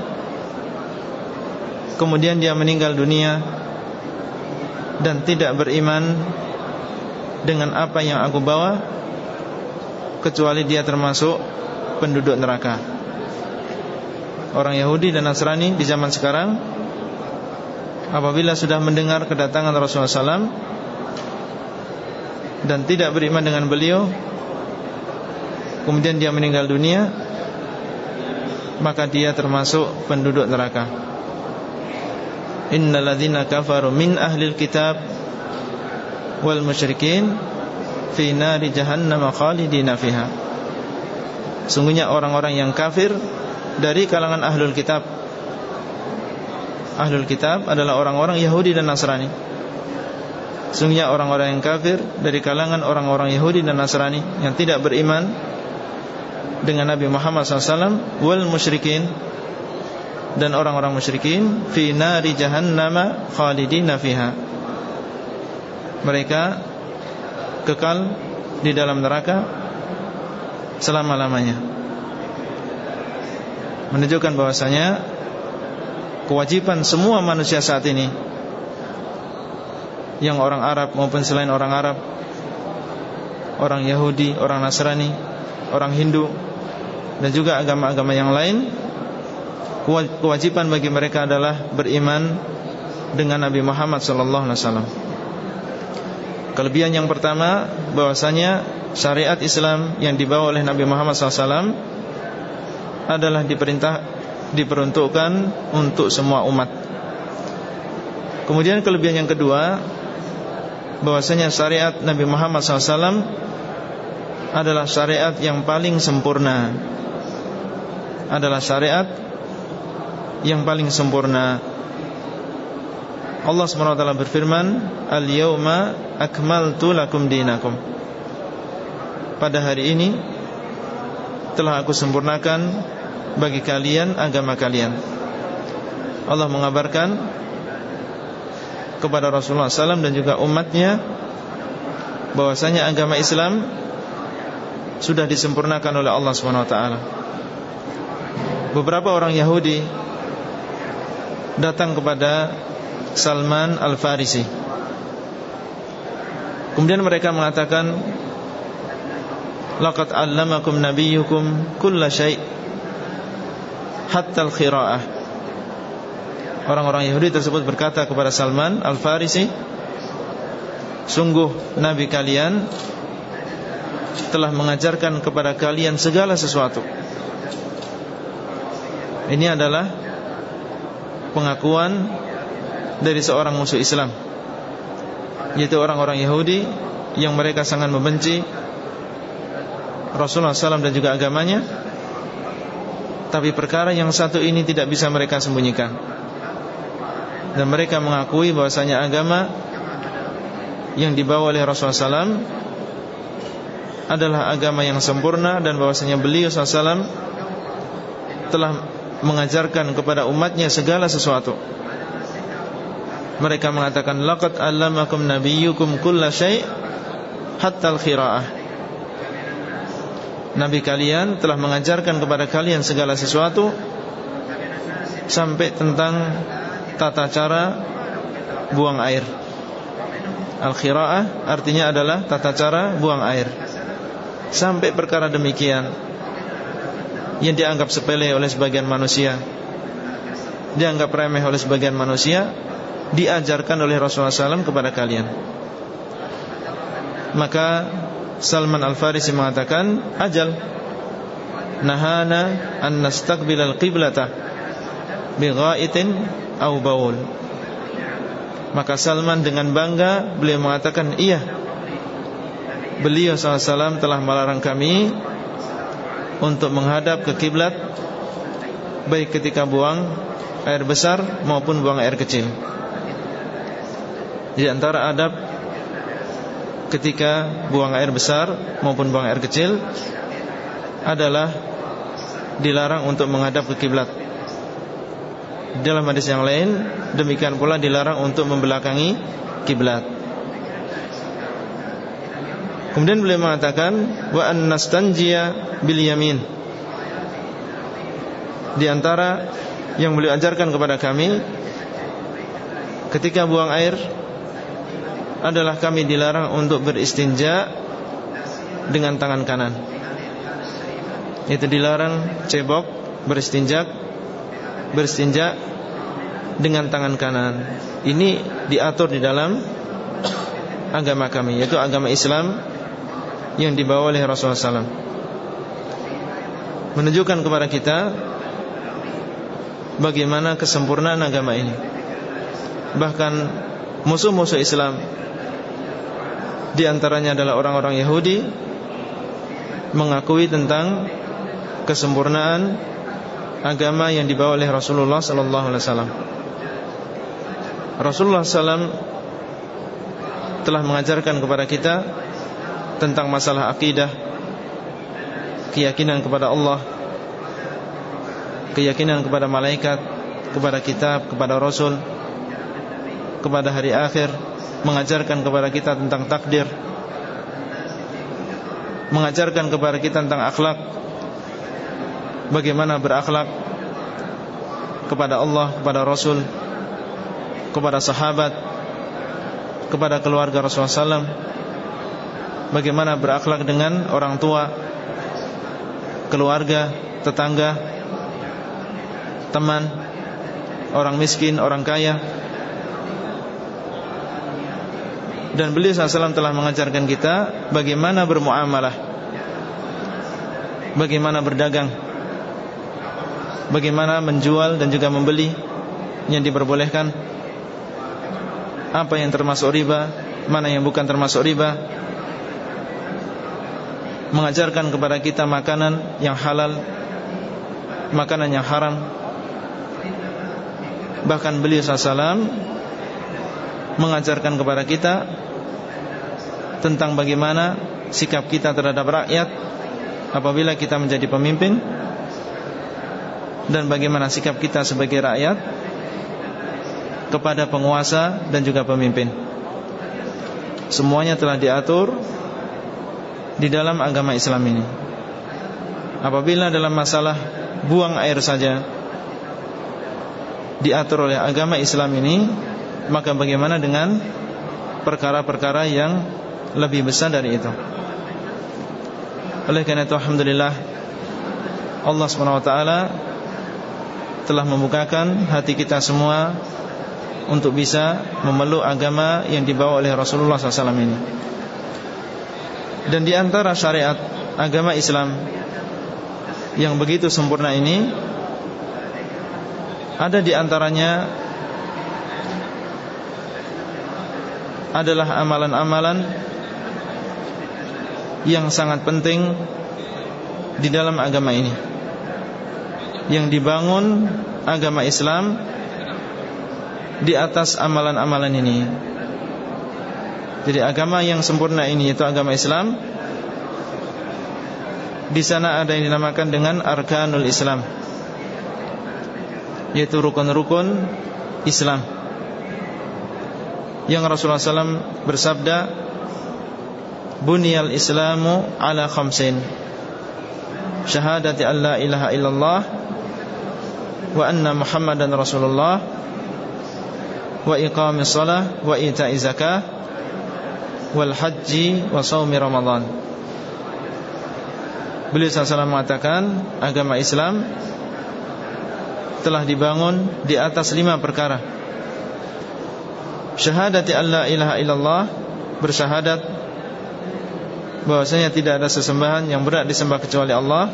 Kemudian dia meninggal dunia dan tidak beriman dengan apa yang aku bawa kecuali dia termasuk penduduk neraka. Orang Yahudi dan Nasrani di zaman sekarang apabila sudah mendengar kedatangan Rasulullah SAW dan tidak beriman dengan beliau kemudian dia meninggal dunia maka dia termasuk penduduk neraka innal ladzina kafaru min ahlil kitab wal musyrikin fi nari jahannam khalidina fiha. Sungguhnya orang-orang yang kafir dari kalangan ahlul kitab. Ahlul kitab adalah orang-orang Yahudi dan Nasrani. Sungguhnya orang-orang yang kafir dari kalangan orang-orang Yahudi dan Nasrani yang tidak beriman dengan Nabi Muhammad SAW wal musyrikin dan orang-orang musyrikin fi nari jahannama khalidina fiha. Mereka kekal di dalam neraka selama-lamanya. Menunjukkan bahwasanya kewajiban semua manusia saat ini yang orang Arab maupun selain orang Arab, orang Yahudi, orang Nasrani, orang Hindu, dan juga agama-agama yang lain, kewajiban bagi mereka adalah beriman dengan Nabi Muhammad SAW. Kelebihan yang pertama bahwasanya syariat Islam yang dibawa oleh Nabi Muhammad SAW adalah diperintah diperuntukkan untuk semua umat. Kemudian kelebihan yang kedua bahwasanya syariat Nabi Muhammad SAW adalah syariat yang paling sempurna. Adalah syariat yang paling sempurna. Allah SWT berfirman, "Al-yauma akmaltu lakum dinakum." Pada hari ini telah aku sempurnakan bagi kalian agama kalian. Allah mengabarkan kepada Rasulullah SAW dan juga umatnya bahwasanya agama Islam sudah disempurnakan oleh Allah SWT Beberapa orang Yahudi datang kepada Salman Al-Farisi. Kemudian mereka mengatakan Laqad allamakum nabiyyukum kulla syai' hatta al-khira'ah. Orang-orang Yahudi tersebut berkata kepada Salman Al-Farisi Sungguh Nabi kalian Telah mengajarkan kepada kalian segala sesuatu. Ini adalah Pengakuan Dari seorang musuh Islam Yaitu orang-orang Yahudi Yang mereka sangat membenci Rasulullah SAW dan juga agamanya. Tapi perkara yang satu ini tidak bisa mereka sembunyikan. Dan mereka mengakui bahwasanya agama yang dibawa oleh Rasulullah SAW adalah agama yang sempurna dan bahwasanya beliau SAW telah mengajarkan kepada umatnya segala sesuatu. Mereka mengatakan laqad allamakum nabiyyukum kulla syai' hatta al-qiraah. Nabi kalian telah mengajarkan kepada kalian segala sesuatu sampai tentang tata cara buang air Al-khira'ah artinya adalah tata cara buang air Sampai perkara demikian Yang dianggap sepele oleh sebagian manusia Dianggap remeh oleh sebagian manusia Diajarkan oleh Rasulullah SAW kepada kalian. Maka Salman Al-Farisi mengatakan Ajal Nahana an nastaqbil al-qiblata Bighaitin au baul. Maka Salman dengan bangga beliau mengatakan iya Beliau SAW telah melarang kami Untuk menghadap ke kiblat Baik ketika buang air besar maupun buang air kecil Di antara adab Ketika buang air besar maupun buang air kecil Adalah Dilarang untuk menghadap ke kiblat dalam hadis yang lain Demikian pula dilarang untuk membelakangi kiblat. Kemudian beliau mengatakan Wa an nastanjiya bil yamin. Di antara yang beliau ajarkan kepada kami Ketika buang air Adalah kami dilarang untuk beristinja Dengan tangan kanan. Itu dilarang cebok Beristinjak berstinja dengan tangan kanan. Ini diatur di dalam agama kami, yaitu agama Islam yang dibawa oleh Rasulullah SAW. Menunjukkan kepada kita bagaimana kesempurnaan agama ini. Bahkan musuh-musuh Islam di antaranya adalah orang-orang Yahudi mengakui tentang kesempurnaan agama yang dibawa oleh Rasulullah wasallam. Rasulullah SAW telah mengajarkan kepada kita tentang masalah akidah, keyakinan kepada Allah, keyakinan kepada malaikat, kepada kitab, kepada rasul, kepada hari akhir, mengajarkan kepada kita tentang takdir, mengajarkan kepada kita tentang akhlak, bagaimana berakhlak kepada Allah, kepada Rasul, kepada sahabat, kepada keluarga Rasulullah SAW Bagaimana berakhlak dengan orang tua Keluarga, tetangga Teman Orang miskin, orang kaya. Dan beliau SAW telah mengajarkan kita Bagaimana bermuamalah Bagaimana berdagang Bagaimana menjual dan juga membeli Yang diperbolehkan. Apa yang termasuk riba Mana yang bukan termasuk riba mengajarkan kepada kita makanan yang halal, makanan yang haram. Bahkan beliau SAW mengajarkan kepada kita tentang bagaimana sikap kita terhadap rakyat apabila kita menjadi pemimpin dan bagaimana sikap kita sebagai rakyat kepada penguasa dan juga pemimpin. Semuanya telah diatur di dalam agama Islam ini. Apabila dalam masalah buang air saja diatur oleh agama Islam ini, maka bagaimana dengan perkara-perkara yang lebih besar dari itu? Oleh karena itu alhamdulillah Allah SWT telah membukakan hati kita semua untuk bisa memeluk agama yang dibawa oleh Rasulullah SAW ini. Dan di antara syariat agama Islam yang begitu sempurna ini ada di antaranya adalah amalan-amalan yang sangat penting di dalam agama ini. Yang dibangun agama Islam di atas amalan-amalan ini jadi agama yang sempurna ini yaitu agama Islam Di sana ada yang dinamakan dengan Arkanul Islam Yaitu rukun-rukun Islam Yang Rasulullah SAW bersabda Bunyal Islamu ala khamsin Syahadati an la ilaha illallah Wa anna muhammadan rasulullah Wa iqamis salah Wa ita'i zakah wal haji wa saumi Ramadan. Beliau SAW mengatakan agama Islam telah dibangun di atas lima perkara. Syahadati Allah ilaha illallah bersyahadat bahwasanya tidak ada sesembahan yang berat disembah kecuali Allah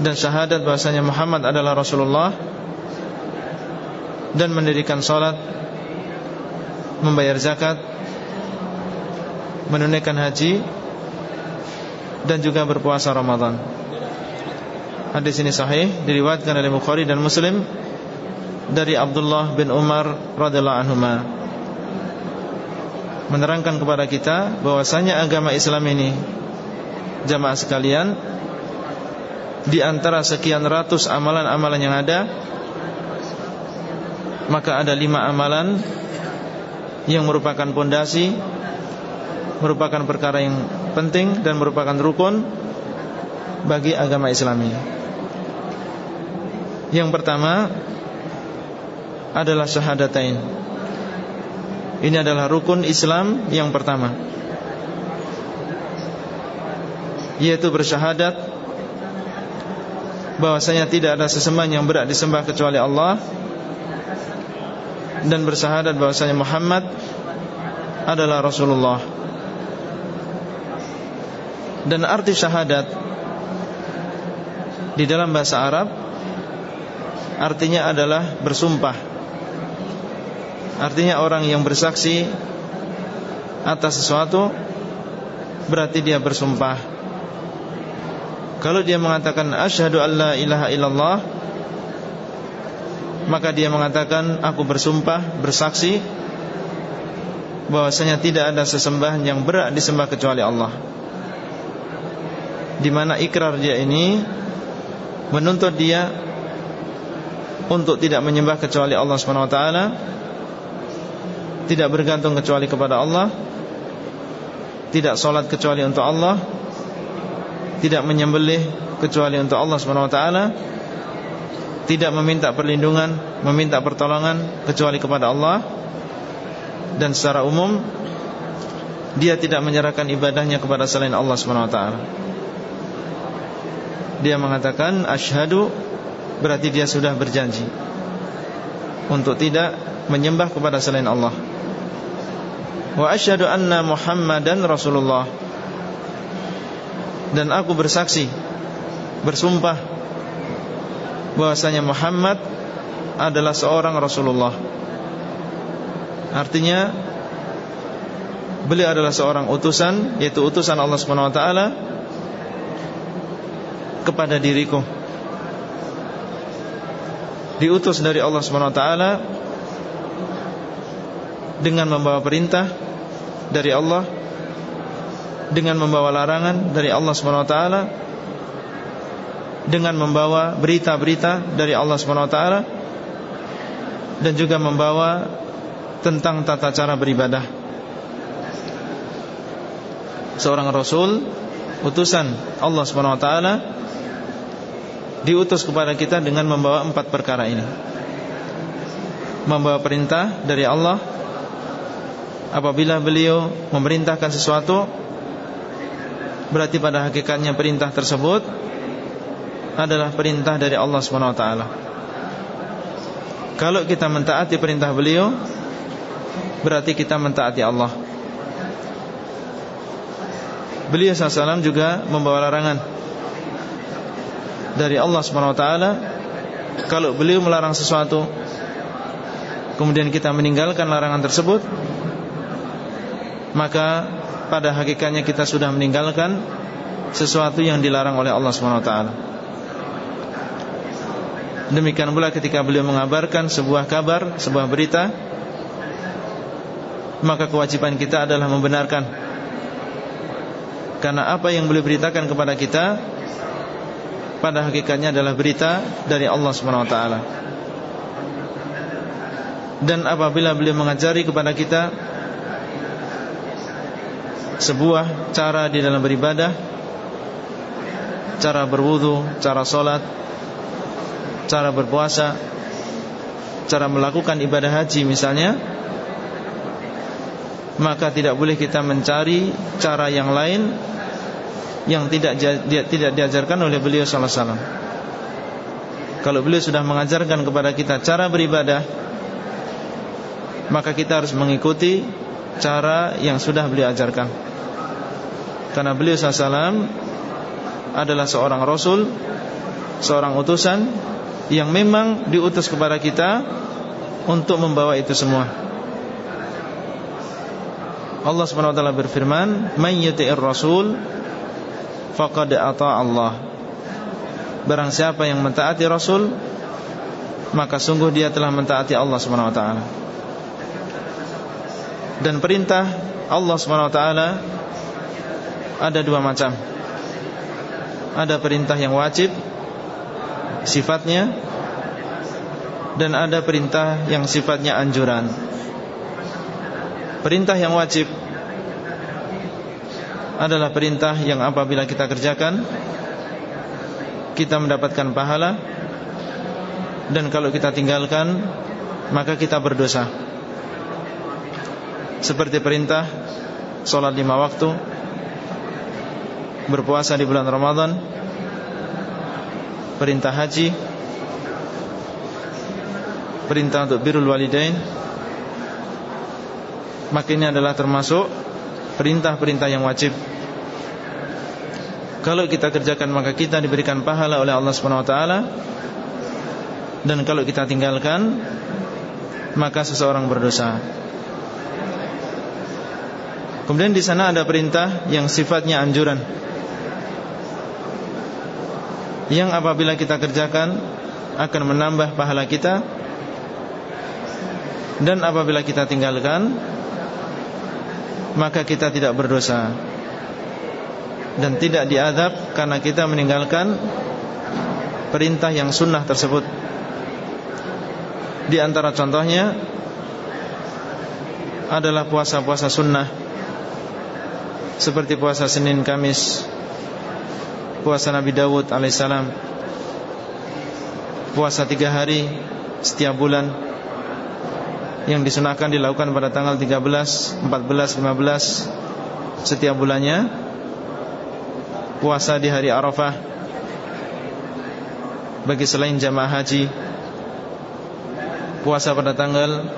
dan syahadat bahwasanya Muhammad adalah Rasulullah dan mendirikan salat membayar zakat Menunaikan haji Dan juga berpuasa Ramadan. Hadis ini sahih Diriwayatkan oleh Bukhari dan Muslim Dari Abdullah bin Umar radhiyallahu anhu Menerangkan kepada kita bahwasanya agama Islam ini Jamaah sekalian Di antara sekian ratus amalan-amalan yang ada Maka ada lima amalan yang merupakan pondasi merupakan perkara yang penting dan merupakan rukun bagi agama Islam. Yang pertama adalah syahadatain. Ini adalah rukun Islam yang pertama. Yaitu bersyahadat bahwasanya tidak ada sesembahan yang berat disembah kecuali Allah dan bersyahadat bahwasanya Muhammad adalah Rasulullah. Dan arti syahadat di dalam bahasa Arab artinya adalah bersumpah. Artinya orang yang bersaksi atas sesuatu berarti dia bersumpah. Kalau dia mengatakan asyhadu alla ilaha illallah maka dia mengatakan aku bersumpah bersaksi bahwasanya tidak ada sesembahan yang berat disembah kecuali Allah. Di mana ikrar dia ini menuntut dia untuk tidak menyembah kecuali Allah taala, tidak bergantung kecuali kepada Allah, tidak sholat kecuali untuk Allah, tidak menyembelih kecuali untuk Allah taala tidak meminta perlindungan, meminta pertolongan kecuali kepada Allah. Dan secara umum dia tidak menyerahkan ibadahnya kepada selain Allah SWT Dia mengatakan Ashadu Berarti dia sudah berjanji Untuk tidak menyembah kepada selain Allah. Wa ashadu anna muhammadan rasulullah. Dan aku bersaksi Bersumpah bahwasanya Muhammad adalah seorang Rasulullah. Artinya Beliau adalah seorang utusan Yaitu utusan Allah SWT Kepada diriku. Diutus dari Allah SWT Dengan membawa perintah Dari Allah Dengan membawa larangan Dari Allah SWT Dengan membawa berita-berita Dari Allah SWT Dan juga membawa tentang tata cara beribadah. Seorang Rasul Utusan Allah SWT Diutus kepada kita dengan membawa empat perkara ini. Membawa perintah dari Allah Apabila beliau memerintahkan sesuatu Berarti pada hakikatnya perintah tersebut Adalah perintah dari Allah SWT Kalau kita mentaati perintah beliau berarti kita mentaati Allah. Beliau SAW juga membawa larangan Dari Allah SWT Kalau beliau melarang sesuatu Kemudian kita meninggalkan larangan tersebut Maka pada hakikatnya kita sudah meninggalkan Sesuatu yang dilarang oleh Allah SWT Demikian pula ketika beliau mengabarkan sebuah kabar, sebuah berita maka kewajiban kita adalah membenarkan. Karena apa yang beliau beritakan kepada kita Pada hakikatnya adalah berita dari Allah SWT Dan apabila beliau mengajari kepada kita Sebuah cara di dalam beribadah Cara berwudu, cara solat Cara berpuasa Cara melakukan ibadah haji misalnya maka tidak boleh kita mencari cara yang lain yang tidak tidak diajarkan oleh beliau alaihi wasallam. Kalau beliau sudah mengajarkan kepada kita cara beribadah, maka kita harus mengikuti cara yang sudah beliau ajarkan. Karena beliau sallallahu adalah seorang rasul, seorang utusan yang memang diutus kepada kita untuk membawa itu semua. Allah SWT berfirman Man yuti'ir rasul Faqad ata Allah. Barang siapa yang mentaati Rasul Maka sungguh dia telah mentaati Allah SWT Dan perintah Allah SWT Ada dua macam. Ada perintah yang wajib Sifatnya Dan ada perintah yang sifatnya anjuran Perintah yang wajib adalah perintah yang apabila kita kerjakan kita mendapatkan pahala dan kalau kita tinggalkan maka kita berdosa. Seperti perintah Sholat lima waktu Berpuasa di bulan Ramadan Perintah haji Perintah untuk birul walidain maka ini adalah termasuk perintah-perintah yang wajib. Kalau kita kerjakan maka kita diberikan pahala oleh Allah taala. Dan kalau kita tinggalkan maka seseorang berdosa. Kemudian di sana ada perintah yang sifatnya anjuran. Yang apabila kita kerjakan akan menambah pahala kita. Dan apabila kita tinggalkan maka kita tidak berdosa. Dan tidak diadab karena kita meninggalkan perintah yang sunnah tersebut. Di antara contohnya adalah puasa-puasa sunnah. Seperti puasa Senin Kamis, puasa Nabi Dawud alaihissalam, puasa tiga hari setiap bulan, yang disunahkan dilakukan pada tanggal 13, 14, 15 setiap bulannya. Puasa di hari Arafah bagi selain jamaah haji. Puasa pada tanggal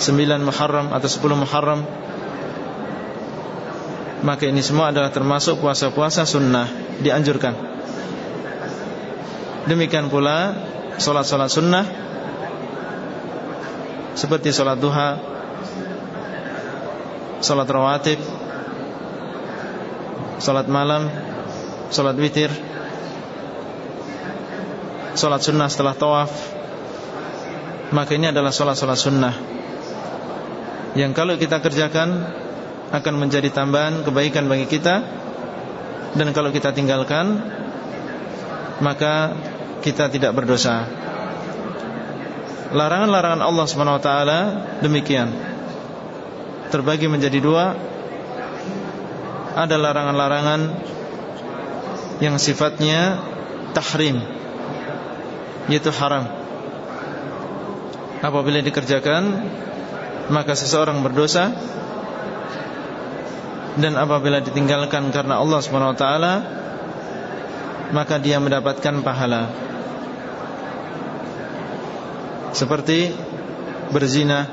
9 Muharram atau 10 Muharram maka ini semua adalah termasuk puasa-puasa sunnah. Dianjurkan. Demikian pula solat-solat sunnah. Seperti sholat duha. Sholat rawatib. Sholat malam. Sholat witir. Sholat sunnah setelah tawaf. Maka ini adalah sholat-sholat sunnah. Yang kalau kita kerjakan Akan menjadi tambahan kebaikan bagi kita. Dan kalau kita tinggalkan Maka kita tidak berdosa. Larangan-larangan Allah SWT demikian. Terbagi menjadi dua. Ada larangan-larangan Yang sifatnya Tahrim Yaitu haram. Apabila dikerjakan Maka seseorang berdosa Dan apabila ditinggalkan karena Allah SWT Maka dia mendapatkan pahala. Seperti berzina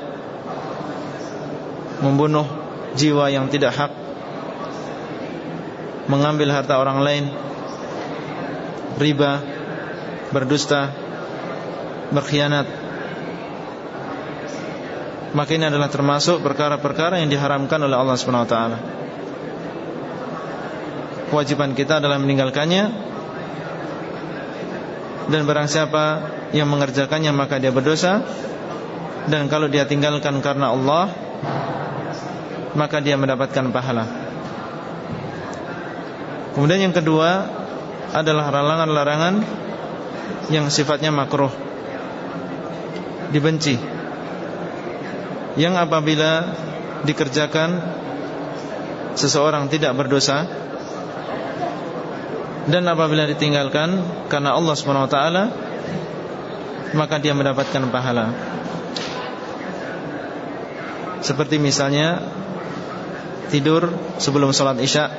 Membunuh jiwa yang tidak hak Mengambil harta orang lain Riba Berdusta Berkhianat. Maka ini adalah termasuk perkara-perkara yang diharamkan oleh Allah SWT Kewajiban kita adalah meninggalkannya. Dan barang siapa yang mengerjakannya maka dia berdosa. Dan kalau dia tinggalkan karena Allah maka dia mendapatkan pahala. Kemudian yang kedua adalah larangan-larangan yang sifatnya makruh. Dibenci. Yang apabila dikerjakan seseorang tidak berdosa dan apabila ditinggalkan karena Allah SWT maka dia mendapatkan pahala. Seperti misalnya tidur sebelum sholat isya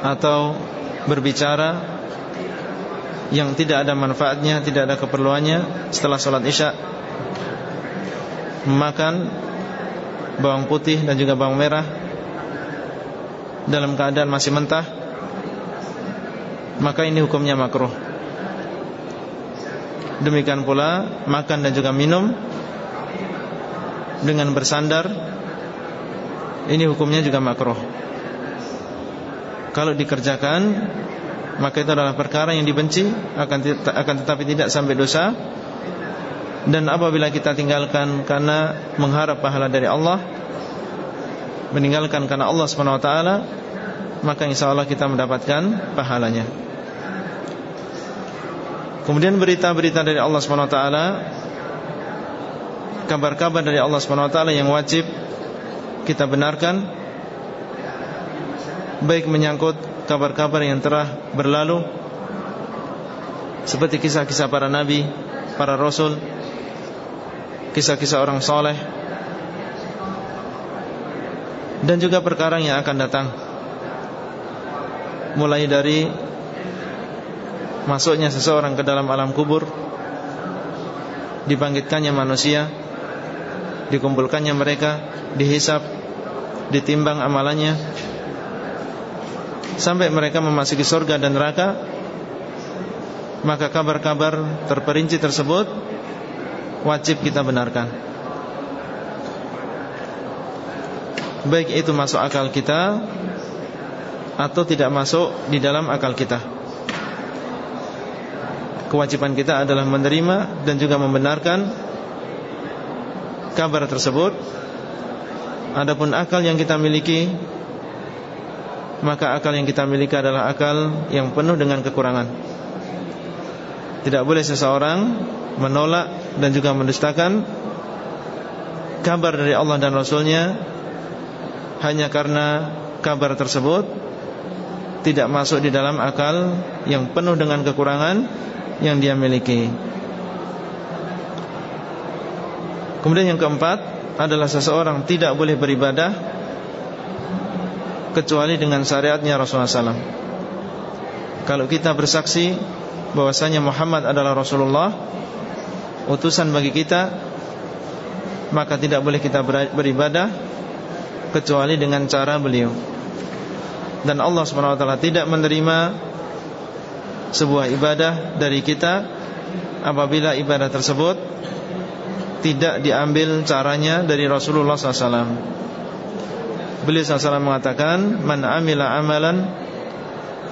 atau berbicara yang tidak ada manfaatnya, tidak ada keperluannya setelah sholat isya, makan bawang putih dan juga bawang merah dalam keadaan masih mentah, maka ini hukumnya makruh. Demikian pula makan dan juga minum Dengan bersandar Ini hukumnya juga makruh. Kalau dikerjakan Maka itu adalah perkara yang dibenci Akan, akan tetapi tidak sampai dosa. Dan apabila kita tinggalkan Karena mengharap pahala dari Allah Meninggalkan karena Allah SWT Maka insya Allah kita mendapatkan pahalanya Kemudian berita-berita dari Allah SWT Kabar-kabar dari Allah SWT yang wajib kita benarkan Baik menyangkut kabar-kabar yang telah berlalu Seperti kisah-kisah para nabi, para rasul Kisah-kisah orang soleh Dan juga perkara yang akan datang. Mulai dari Masuknya seseorang ke dalam alam kubur Dibangkitkannya manusia Dikumpulkannya mereka Dihisap Ditimbang amalannya Sampai mereka memasuki surga dan neraka Maka kabar-kabar terperinci tersebut Wajib kita benarkan. Baik itu masuk akal kita Atau tidak masuk di dalam akal kita Kewajiban kita adalah menerima dan juga membenarkan kabar tersebut. Adapun akal yang kita miliki maka akal yang kita miliki adalah akal yang penuh dengan kekurangan. Tidak boleh seseorang menolak dan juga mendustakan kabar dari Allah dan Rasulnya hanya karena kabar tersebut tidak masuk di dalam akal yang penuh dengan kekurangan yang dia miliki Kemudian yang keempat adalah seseorang tidak boleh beribadah kecuali dengan syariatnya Rasulullah SAW. Kalau kita bersaksi bahwasanya Muhammad adalah Rasulullah, utusan bagi kita, maka tidak boleh kita beribadah kecuali dengan cara beliau. Dan Allah SWT tidak menerima sebuah ibadah dari kita apabila ibadah tersebut tidak diambil caranya dari Rasulullah SAW. Beliau SAW mengatakan, "Man amila amalan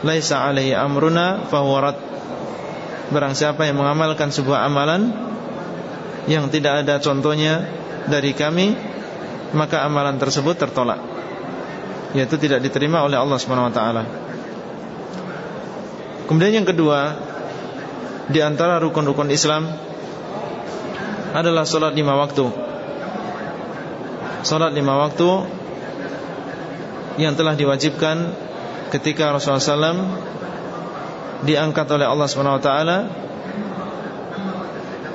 laisa alaihi amruna fahuwa Barang siapa yang mengamalkan sebuah amalan yang tidak ada contohnya dari kami, maka amalan tersebut tertolak. Yaitu tidak diterima oleh Allah Subhanahu wa taala. Kemudian yang kedua, di antara rukun-rukun Islam adalah solat lima waktu. Solat lima waktu yang telah diwajibkan ketika Rasulullah SAW diangkat oleh Allah SWT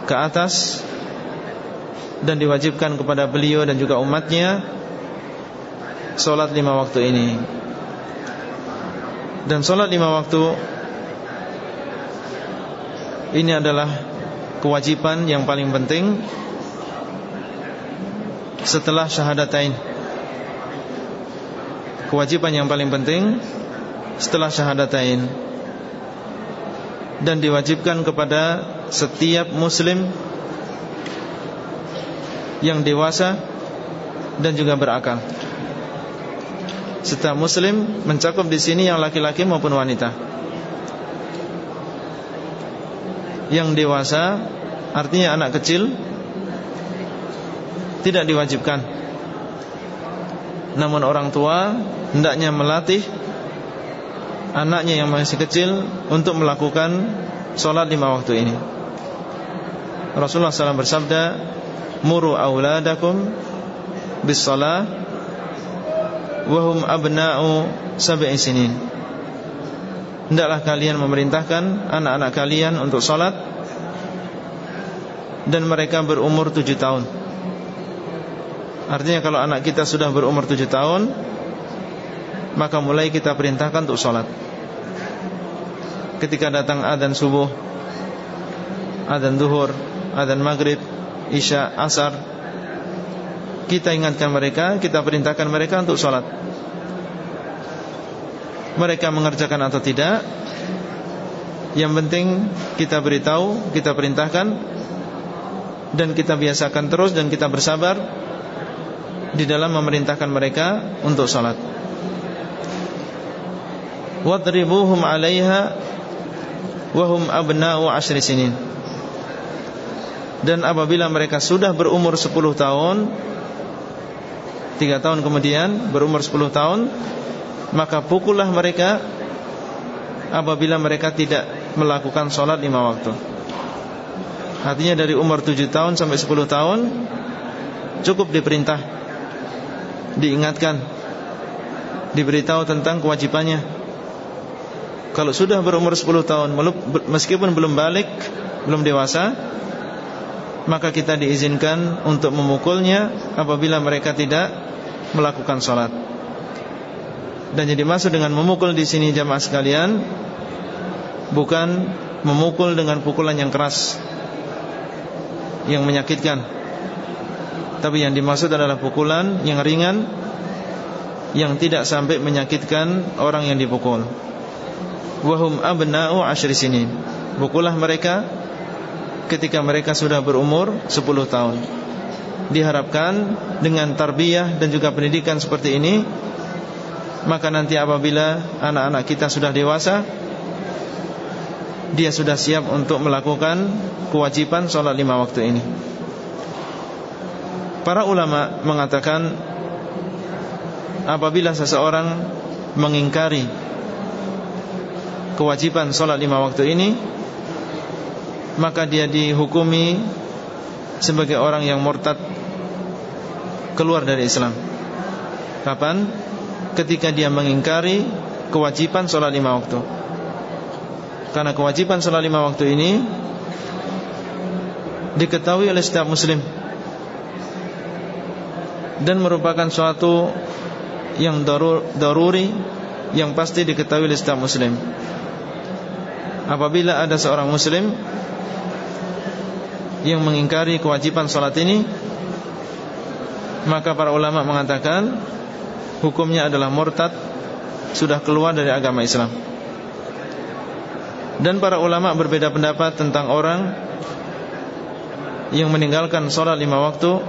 ke atas dan diwajibkan kepada beliau dan juga umatnya solat lima waktu ini. Dan solat lima waktu ini adalah kewajiban yang paling penting setelah syahadatain kewajiban yang paling penting setelah syahadatain dan diwajibkan kepada setiap muslim yang dewasa dan juga berakal. Setiap muslim mencakup di sini yang laki-laki maupun wanita. Yang dewasa artinya anak kecil tidak diwajibkan. Namun orang tua hendaknya melatih anaknya yang masih kecil untuk melakukan sholat lima waktu ini. Rasulullah SAW bersabda, "Muru auladakum bis salah wahum abna'u sab'i sinin." Hendaklah kalian memerintahkan anak-anak kalian untuk sholat dan mereka berumur tujuh tahun. Artinya kalau anak kita sudah berumur tujuh tahun maka mulai kita perintahkan untuk sholat Ketika datang adzan subuh Adzan duhur Adzan maghrib Isya, asar Kita ingatkan mereka Kita perintahkan mereka untuk sholat Mereka mengerjakan atau tidak Yang penting Kita beritahu Kita perintahkan Dan kita biasakan terus Dan kita bersabar Di dalam memerintahkan mereka Untuk sholat wadribuhum 'alaiha wa hum abna'u 'ashri sinin. Dan apabila mereka sudah berumur 10 tahun 3 tahun kemudian berumur 10 tahun maka pukullah mereka apabila mereka tidak melakukan sholat lima waktu. Artinya dari umur 7 tahun sampai 10 tahun Cukup diperintah Diingatkan Diberitahu tentang kewajibannya. Kalau sudah berumur 10 tahun Meskipun belum balik Belum dewasa Maka kita diizinkan untuk memukulnya Apabila mereka tidak Melakukan sholat Dan jadi masuk dengan memukul di sini jamaah sekalian Bukan memukul dengan pukulan yang keras Yang menyakitkan. Tapi yang dimaksud adalah pukulan yang ringan Yang tidak sampai menyakitkan orang yang dipukul. Wahum abna'u ashri sinin. Bukulah mereka ketika mereka sudah berumur 10 tahun. Diharapkan dengan tarbiyah dan juga pendidikan seperti ini Maka nanti apabila anak-anak kita sudah dewasa Dia sudah siap untuk melakukan kewajiban sholat lima waktu ini Para ulama mengatakan Apabila seseorang mengingkari kewajiban sholat lima waktu ini Maka dia dihukumi Sebagai orang yang murtad Keluar dari Islam Kapan? Ketika dia mengingkari Kewajiban sholat lima waktu Karena kewajiban sholat lima waktu ini Diketahui oleh setiap muslim dan merupakan suatu yang daruri yang pasti diketahui oleh setiap muslim. Apabila ada seorang muslim yang mengingkari kewajiban salat ini, maka para ulama mengatakan hukumnya adalah murtad, sudah keluar dari agama Islam. Dan para ulama berbeda pendapat tentang orang yang meninggalkan sholat lima waktu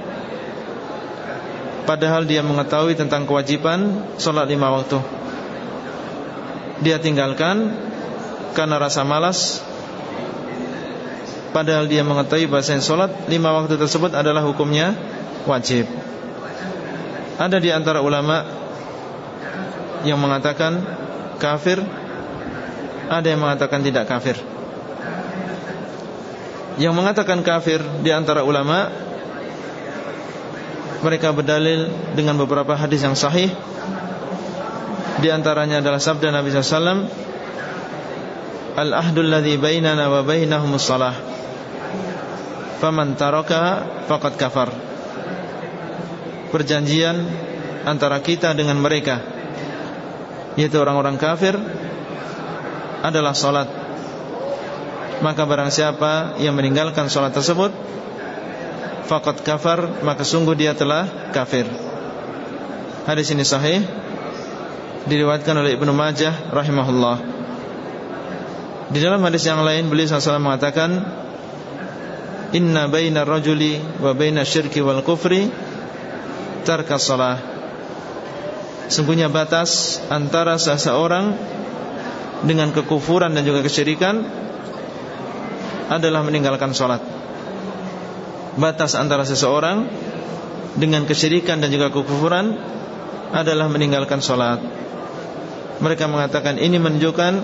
Padahal dia mengetahui tentang kewajiban sholat lima waktu Dia tinggalkan karena rasa malas Padahal dia mengetahui bahasa sholat lima waktu tersebut adalah hukumnya wajib Ada di antara ulama yang mengatakan kafir Ada yang mengatakan tidak kafir. Yang mengatakan kafir di antara ulama mereka berdalil dengan beberapa hadis yang sahih. Di antaranya adalah sabda Nabi SAW Al-ahdul ladhi bainana wa bainahumus salah Faman taraka faqad kafar. Perjanjian antara kita dengan mereka Yaitu orang-orang kafir Adalah salat Maka barang siapa yang meninggalkan salat tersebut faqad kafar maka sungguh dia telah kafir. Hadis ini sahih diriwayatkan oleh Ibnu Majah rahimahullah. Di dalam hadis yang lain beliau SAW mengatakan Inna baina rajuli wa baina syirki wal kufri tarka salah Sungguhnya batas antara seseorang dengan kekufuran dan juga kesyirikan adalah meninggalkan sholat batas antara seseorang dengan kesyirikan dan juga kekufuran adalah meninggalkan sholat. Mereka mengatakan ini menunjukkan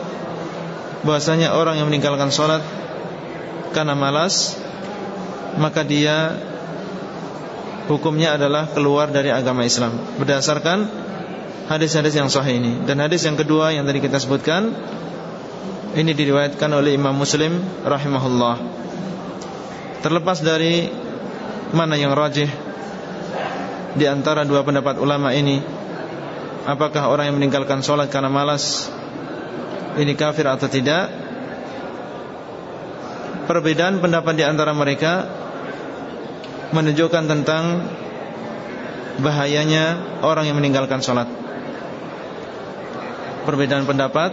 bahwasanya orang yang meninggalkan sholat karena malas maka dia hukumnya adalah keluar dari agama Islam berdasarkan hadis-hadis yang sahih ini. Dan hadis yang kedua yang tadi kita sebutkan ini diriwayatkan oleh Imam Muslim rahimahullah. Terlepas dari mana yang rajih di antara dua pendapat ulama ini apakah orang yang meninggalkan sholat karena malas ini kafir atau tidak perbedaan pendapat di antara mereka menunjukkan tentang bahayanya orang yang meninggalkan sholat perbedaan pendapat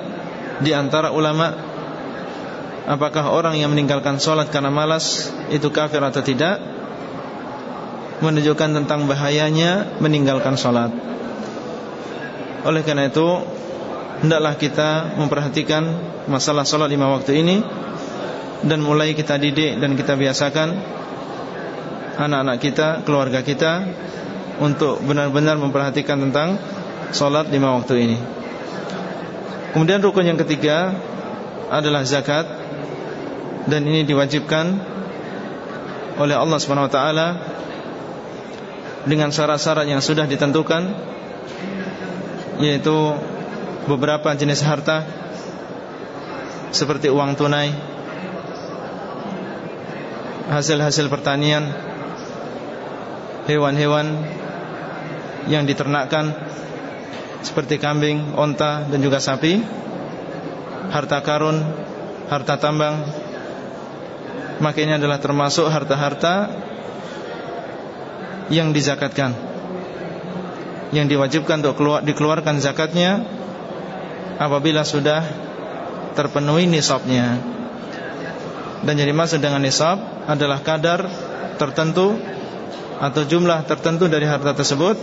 di antara ulama. Apakah orang yang meninggalkan sholat karena malas itu kafir atau tidak menunjukkan tentang bahayanya meninggalkan sholat. Oleh karena itu Hendaklah kita memperhatikan masalah sholat lima waktu ini Dan mulai kita didik dan kita biasakan Anak-anak kita, keluarga kita Untuk benar-benar memperhatikan tentang sholat lima waktu ini Kemudian rukun yang ketiga adalah zakat. Dan ini diwajibkan oleh Allah SWT dengan syarat-syarat yang sudah ditentukan yaitu beberapa jenis harta seperti uang tunai hasil-hasil pertanian hewan-hewan yang diternakkan seperti kambing, onta dan juga sapi. Harta karun, harta tambang. Maka ini adalah termasuk harta-harta yang dizakatkan. Yang diwajibkan untuk keluar, dikeluarkan zakatnya Apabila sudah terpenuhi nisabnya. Dan jadi maksud dengan nisab adalah kadar tertentu Atau jumlah tertentu dari harta tersebut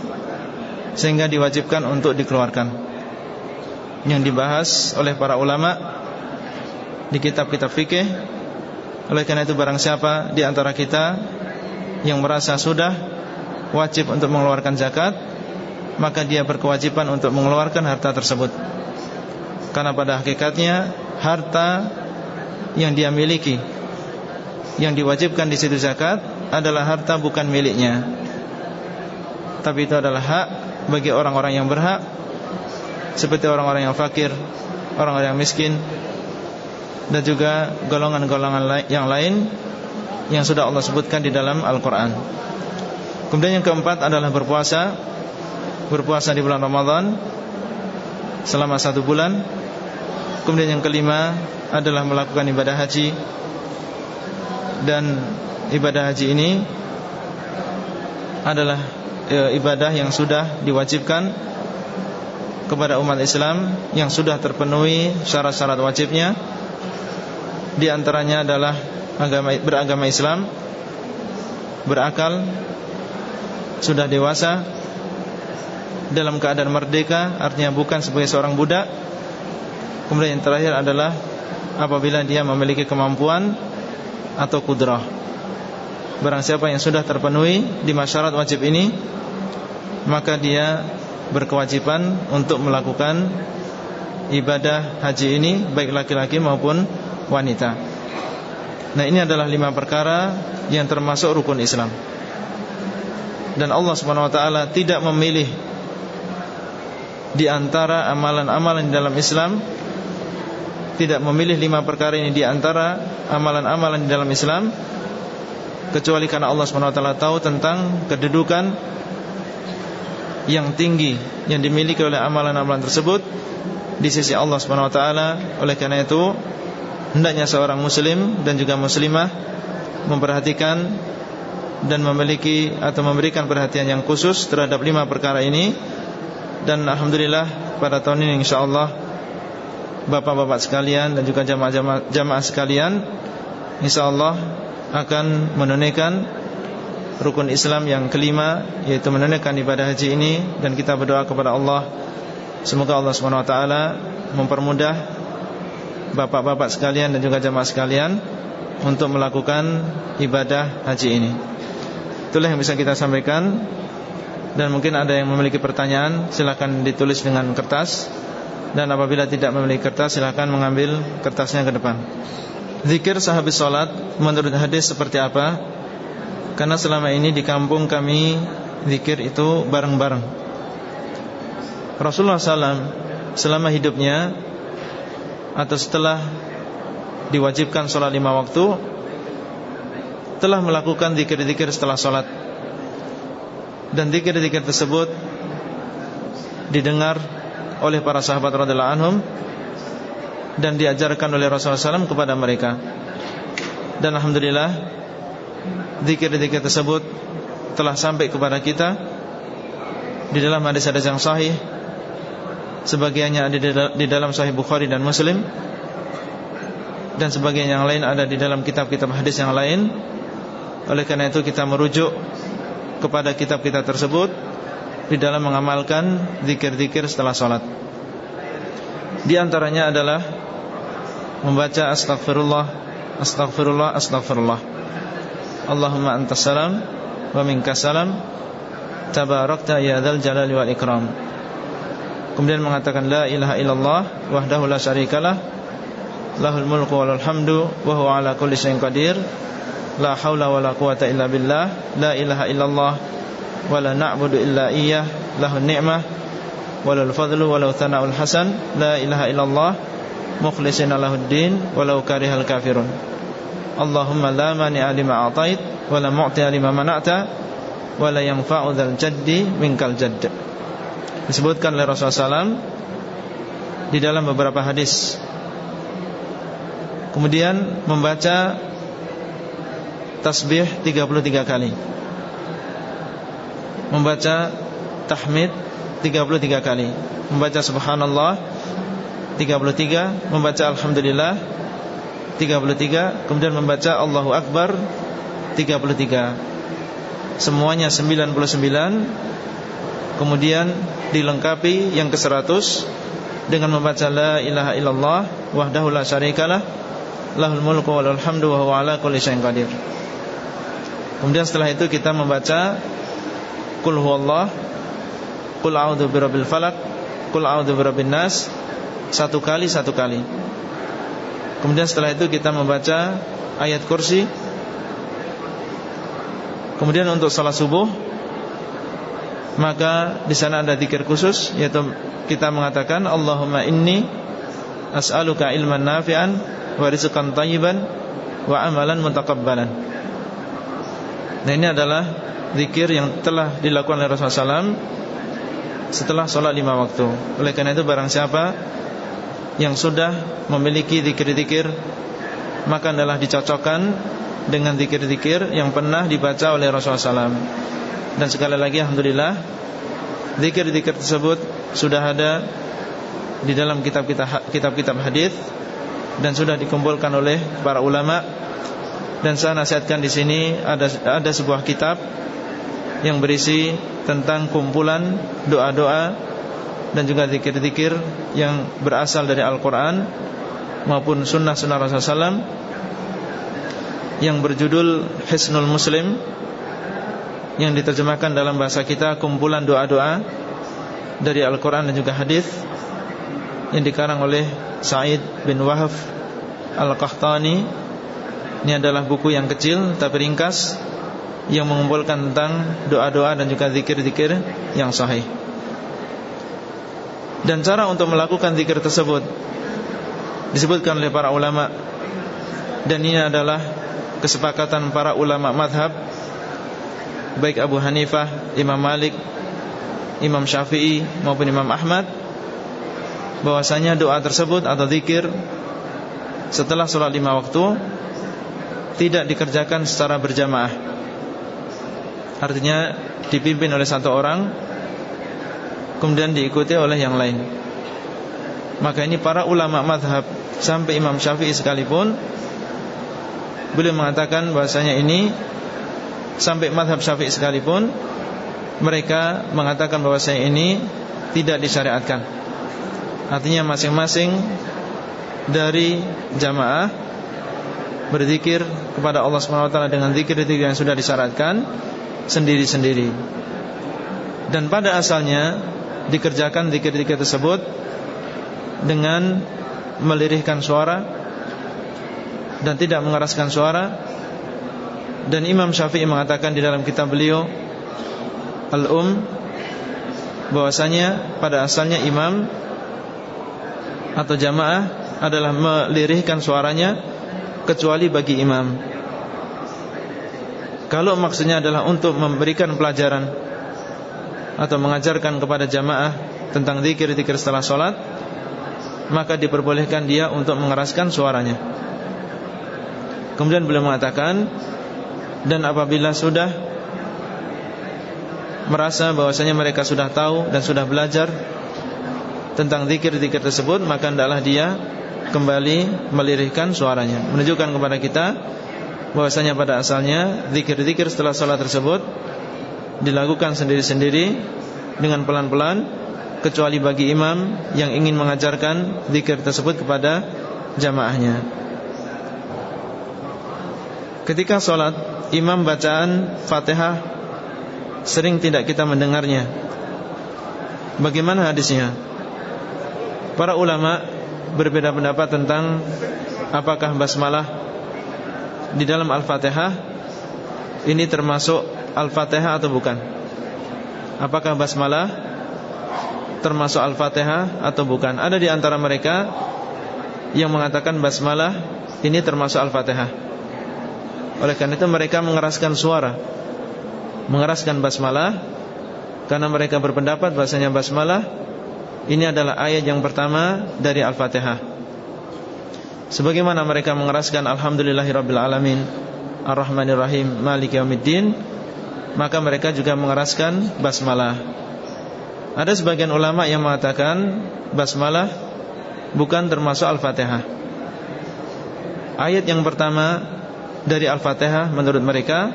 Sehingga diwajibkan untuk dikeluarkan. Yang dibahas oleh para ulama Di kitab-kitab fikih. Oleh karena itu barang siapa di antara kita Yang merasa sudah wajib untuk mengeluarkan zakat Maka dia berkewajiban untuk mengeluarkan harta tersebut. Karena pada hakikatnya Harta yang dia miliki Yang diwajibkan di situ zakat Adalah harta bukan miliknya. Tapi itu adalah hak Bagi orang-orang yang berhak Seperti orang-orang yang fakir Orang-orang yang miskin Dan juga golongan-golongan yang lain Yang sudah Allah sebutkan di dalam Al-Quran. Kemudian yang keempat adalah berpuasa Berpuasa di bulan Ramadan Selama satu bulan. Kemudian yang kelima adalah melakukan ibadah haji. Dan ibadah haji ini Adalah e, ibadah yang sudah diwajibkan Kepada umat Islam Yang sudah terpenuhi syarat-syarat wajibnya Di antaranya adalah agama, beragama Islam Berakal sudah dewasa dalam keadaan merdeka artinya bukan sebagai seorang budak. Kemudian yang terakhir adalah apabila dia memiliki kemampuan atau kudrah barang siapa yang sudah terpenuhi di masyarakat wajib ini maka dia berkewajiban untuk melakukan ibadah haji ini baik laki-laki maupun wanita. Nah ini adalah lima perkara yang termasuk rukun Islam. Dan Allah taala tidak memilih di antara amalan-amalan dalam Islam tidak memilih lima perkara ini di antara amalan-amalan dalam Islam kecuali karena Allah taala tahu tentang kedudukan yang tinggi yang dimiliki oleh amalan-amalan tersebut di sisi Allah taala. Oleh karena itu hendaknya seorang muslim dan juga muslimah memperhatikan dan memiliki atau memberikan perhatian yang khusus terhadap lima perkara ini. Dan alhamdulillah pada tahun ini insyaallah bapak-bapak sekalian dan juga jamaah-jamaah jamaah sekalian insyaallah akan menunaikan rukun Islam yang kelima yaitu menunaikan ibadah haji ini. Dan kita berdoa kepada Allah. Semoga Allah Subhanahu wa taala mempermudah bapak-bapak sekalian dan juga jamaah sekalian untuk melakukan ibadah haji ini. Itulah yang bisa kita sampaikan. Dan mungkin ada yang memiliki pertanyaan Silahkan ditulis dengan kertas. Dan apabila tidak memiliki kertas Silahkan mengambil kertasnya ke depan Zikir sahabat sholat Menurut hadis seperti apa? Karena selama ini di kampung kami Zikir itu bareng-bareng. Rasulullah SAW Selama hidupnya Atau setelah Diwajibkan sholat lima waktu telah melakukan zikir-zikir setelah sholat. Dan zikir-zikir tersebut Didengar oleh para sahabat radhiyallahu anhum Dan diajarkan oleh Rasulullah SAW kepada mereka Dan Alhamdulillah Zikir-zikir tersebut Telah sampai kepada kita Di dalam hadis-hadis yang sahih Sebagiannya ada di dalam sahih Bukhari dan Muslim Dan sebagian yang lain ada di dalam kitab-kitab hadis yang lain oleh karena itu kita merujuk kepada kitab-kitab tersebut di dalam mengamalkan zikir-zikir setelah sholat. Di antaranya adalah membaca astagfirullah, astagfirullah, astagfirullah. Allahumma antas salam wa minkas salam. Tabarakta ya dzal jalali wal ikram. Kemudian mengatakan la ilaha illallah wahdahu la syarikalah lahul mulku walal hamdu wa huwa ala kulli syai'in qadir. La haula wa la quwata illa billah. La ilaha illallah Wa la na'budu illa iya Lahun ni'mah Walau fadlu walau thana'ul hasan. La ilaha illallah Mukhlisina lahuddin Walau karihal kafirun Allahumma la mani'a lima a'tait Wa la mu'ti'a lima mana'ta Wa la yanfa'u dhal jaddi Minkal jadd Disebutkan oleh Rasulullah SAW Di dalam beberapa hadis. Kemudian membaca tasbih 33 kali. Membaca tahmid 33 kali. Membaca subhanallah 33 Membaca alhamdulillah. 33 Kemudian membaca Allahu Akbar. 33 Semuanya 99 Kemudian dilengkapi yang ke-100 Dengan membaca La ilaha illallah Wahdahu la syarikalah Lahul mulku walul hamdu wa huwa ala kulli syai'in qadir. Kemudian setelah itu kita membaca Qul huwallah Qul a'udhu birabbil falak Qul a'udhu birabbin nas Satu kali satu kali. Kemudian setelah itu kita membaca Ayat kursi. Kemudian untuk salat subuh Maka di sana ada zikir khusus Yaitu kita mengatakan Allahumma inni As'aluka ilman nafi'an Wa rizqan tayyiban Wa amalan mutakabbalan Nah ini adalah zikir yang telah dilakukan oleh Rasulullah SAW setelah sholat lima waktu. Oleh karena itu barang siapa yang sudah memiliki zikir-zikir maka adalah dicocokkan dengan zikir-zikir yang pernah dibaca oleh Rasulullah SAW. Dan sekali lagi Alhamdulillah Zikir-zikir tersebut sudah ada Di dalam kitab-kitab hadis Dan sudah dikumpulkan oleh para ulama Dan saya nasihatkan di sini ada ada sebuah kitab yang berisi tentang kumpulan doa-doa dan juga zikir-zikir yang berasal dari Al-Quran maupun sunnah-sunnah Rasulullah SAW yang berjudul Hisnul Muslim yang diterjemahkan dalam bahasa kita kumpulan doa-doa dari Al-Quran dan juga hadis yang dikarang oleh Sa'id bin Wahab Al-Qahtani ini adalah buku yang kecil tapi ringkas yang mengumpulkan tentang doa-doa dan juga zikir-zikir yang sahih. Dan cara untuk melakukan zikir tersebut disebutkan oleh para ulama. Dan ini adalah kesepakatan para ulama madhab baik Abu Hanifah, Imam Malik, Imam Syafi'i maupun Imam Ahmad bahwasanya doa tersebut atau zikir setelah sholat lima waktu tidak dikerjakan secara berjamaah. Artinya dipimpin oleh satu orang Kemudian diikuti oleh yang lain. Maka ini para ulama madhab Sampai Imam Syafi'i sekalipun Beliau mengatakan bahasanya ini Sampai madhab Syafi'i sekalipun Mereka mengatakan bahwasanya ini Tidak disyariatkan. Artinya masing-masing Dari jamaah Berzikir kepada Allah SWT Dengan zikir-zikir yang sudah disyaratkan sendiri-sendiri. Dan pada asalnya Dikerjakan dikir-dikir tersebut Dengan Melirihkan suara Dan tidak mengeraskan suara. Dan Imam Syafi'i mengatakan Di dalam kitab beliau Al-Um bahwasanya pada asalnya imam Atau jamaah Adalah melirihkan suaranya Kecuali bagi imam. Kalau maksudnya adalah untuk memberikan pelajaran Atau mengajarkan kepada jamaah Tentang zikir-zikir setelah sholat Maka diperbolehkan dia untuk mengeraskan suaranya. Kemudian beliau mengatakan Dan apabila sudah Merasa bahwasanya mereka sudah tahu Dan sudah belajar Tentang zikir-zikir tersebut Maka hendaklah dia kembali melirihkan suaranya. Menunjukkan kepada kita bahwasanya pada asalnya zikir-zikir setelah sholat tersebut dilakukan sendiri-sendiri dengan pelan-pelan kecuali bagi imam yang ingin mengajarkan zikir tersebut kepada jamaahnya. Ketika sholat imam bacaan Fatihah sering tidak kita mendengarnya. Bagaimana hadisnya? Para ulama berbeda pendapat tentang apakah basmalah di dalam Al-Fatihah ini termasuk Al-Fatihah atau bukan? Apakah basmalah termasuk Al-Fatihah atau bukan? Ada di antara mereka yang mengatakan basmalah ini termasuk Al-Fatihah. Oleh karena itu mereka mengeraskan suara Mengeraskan basmalah Karena mereka berpendapat bahasanya basmalah Ini adalah ayat yang pertama dari Al-Fatihah Sebagaimana mereka mengeraskan Alhamdulillahirabbil alamin Ar-Rahmanir-Rahim Maliki yaumiddin maka mereka juga mengeraskan basmalah. Ada sebagian ulama yang mengatakan basmalah bukan termasuk Al-Fatihah. Ayat yang pertama dari Al-Fatihah menurut mereka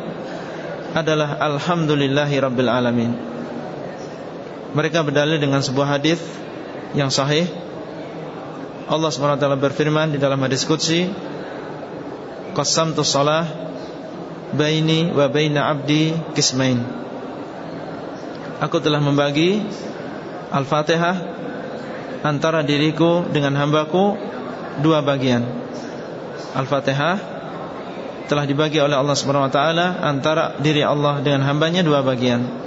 adalah Alhamdulillahirabbil alamin. Mereka berdalil dengan sebuah hadis yang sahih Allah SWT berfirman di dalam hadis Qudsi Qasamtu salah Baini wa baina abdi kismain. Aku telah membagi Al-Fatihah Antara diriku dengan hambaku Dua bagian. Al-Fatihah Telah dibagi oleh Allah SWT Antara diri Allah dengan hambanya Dua bagian.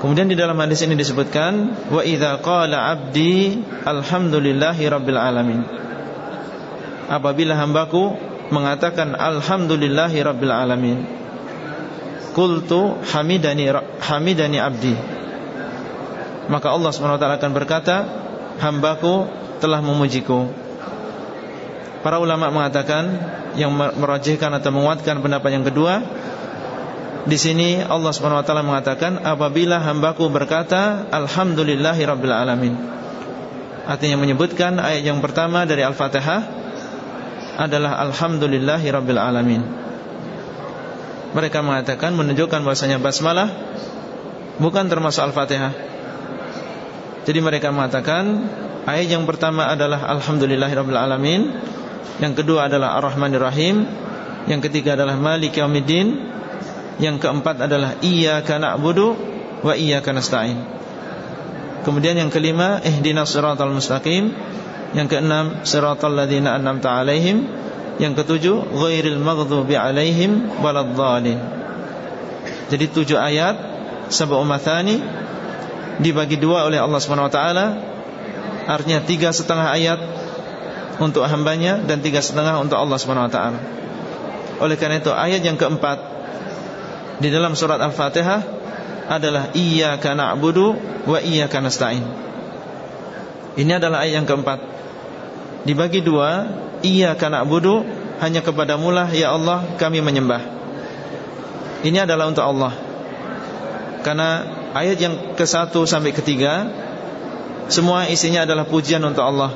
Kemudian di dalam hadis ini disebutkan wa idza qala 'abdi alhamdulillahi rabbil alamin. Apabila hambaku mengatakan alhamdulillahi rabbil alamin. Qultu hamidani hamidani abdi Maka Allah SWT akan berkata Hambaku telah memujiku Para ulama mengatakan Yang merajihkan atau menguatkan pendapat yang kedua Di sini Allah SWT mengatakan Apabila hambaku berkata Alhamdulillahi Rabbil Alamin Artinya menyebutkan ayat yang pertama dari Al-Fatihah Adalah Alhamdulillahi Rabbil Alamin. Mereka mengatakan menunjukkan bahasanya basmalah Bukan termasuk Al-Fatihah. Jadi mereka mengatakan Ayat yang pertama adalah Alhamdulillahi Rabbil Alamin Yang kedua adalah Ar-Rahmanir Rahim Yang ketiga adalah Malik Yawmiddin Yang keempat adalah Iyaka na'budu wa iyyaka nasta'in. Kemudian yang kelima Ihdinas siratal mustaqim Yang keenam Siratal ladhina an'amta alaihim. Yang ketujuh Ghairil maghdubi alaihim Waladhalin Jadi tujuh ayat Sabah umathani Dibagi dua oleh Allah SWT Artinya tiga setengah ayat Untuk hambanya Dan tiga setengah untuk Allah SWT Oleh karena itu ayat yang keempat Di dalam surat Al-Fatihah Adalah Iyaka na'budu Wa iyaka nasta'in. Ini adalah ayat yang keempat Dibagi dua Iyaka na'budu Hanya kepada mulah Ya Allah kami menyembah. Ini adalah untuk Allah. Karena ayat yang ke satu sampai ketiga semua isinya adalah pujian untuk Allah.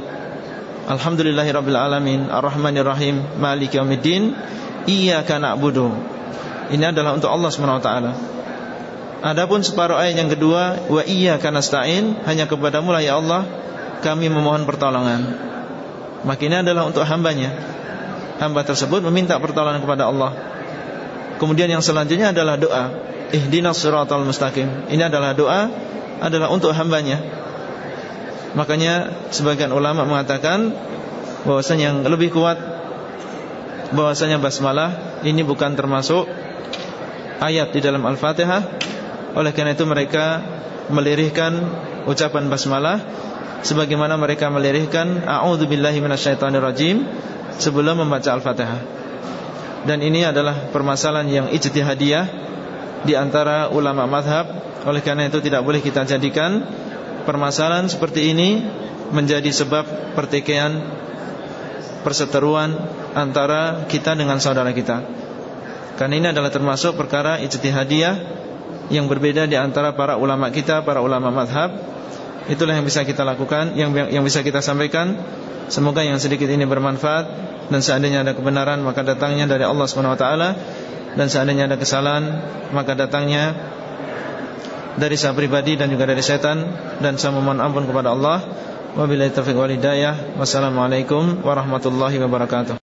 Alhamdulillahirrabbilalamin Ar-Rahmanirrahim Malik yawmiddin Iyaka na'budu Ini adalah untuk Allah SWT Adapun separuh ayat yang kedua Wa iyaka nasta'in Hanya kepadamu lah ya Allah Kami memohon pertolongan Maka ini adalah untuk hambanya. Hamba tersebut meminta pertolongan kepada Allah. Kemudian yang selanjutnya adalah doa. Ihdinas suratal mustaqim. Ini adalah doa Adalah untuk hambanya. Makanya sebagian ulama mengatakan bahwasanya yang lebih kuat bahwasanya basmalah ini bukan termasuk ayat di dalam Al-Fatihah. Oleh karena itu mereka melirihkan ucapan basmalah sebagaimana mereka melirihkan a'udzubillahi minasyaitonirrajim sebelum membaca Al-Fatihah. Dan ini adalah permasalahan yang ijtihadiyah di antara ulama madhab Oleh karena itu tidak boleh kita jadikan permasalahan seperti ini menjadi sebab pertikaian perseteruan antara kita dengan saudara kita. Karena ini adalah termasuk perkara ijtihadiyah yang berbeda di antara para ulama kita, para ulama madhab. Itulah yang bisa kita lakukan, yang yang bisa kita sampaikan. Semoga yang sedikit ini bermanfaat dan seandainya ada kebenaran maka datangnya dari Allah Swt dan seandainya ada kesalahan maka datangnya dari saya pribadi dan juga dari setan dan saya memohon ampun kepada Allah. Wabillahi taufiq wal hidayah. Wassalamualaikum warahmatullahi wabarakatuh.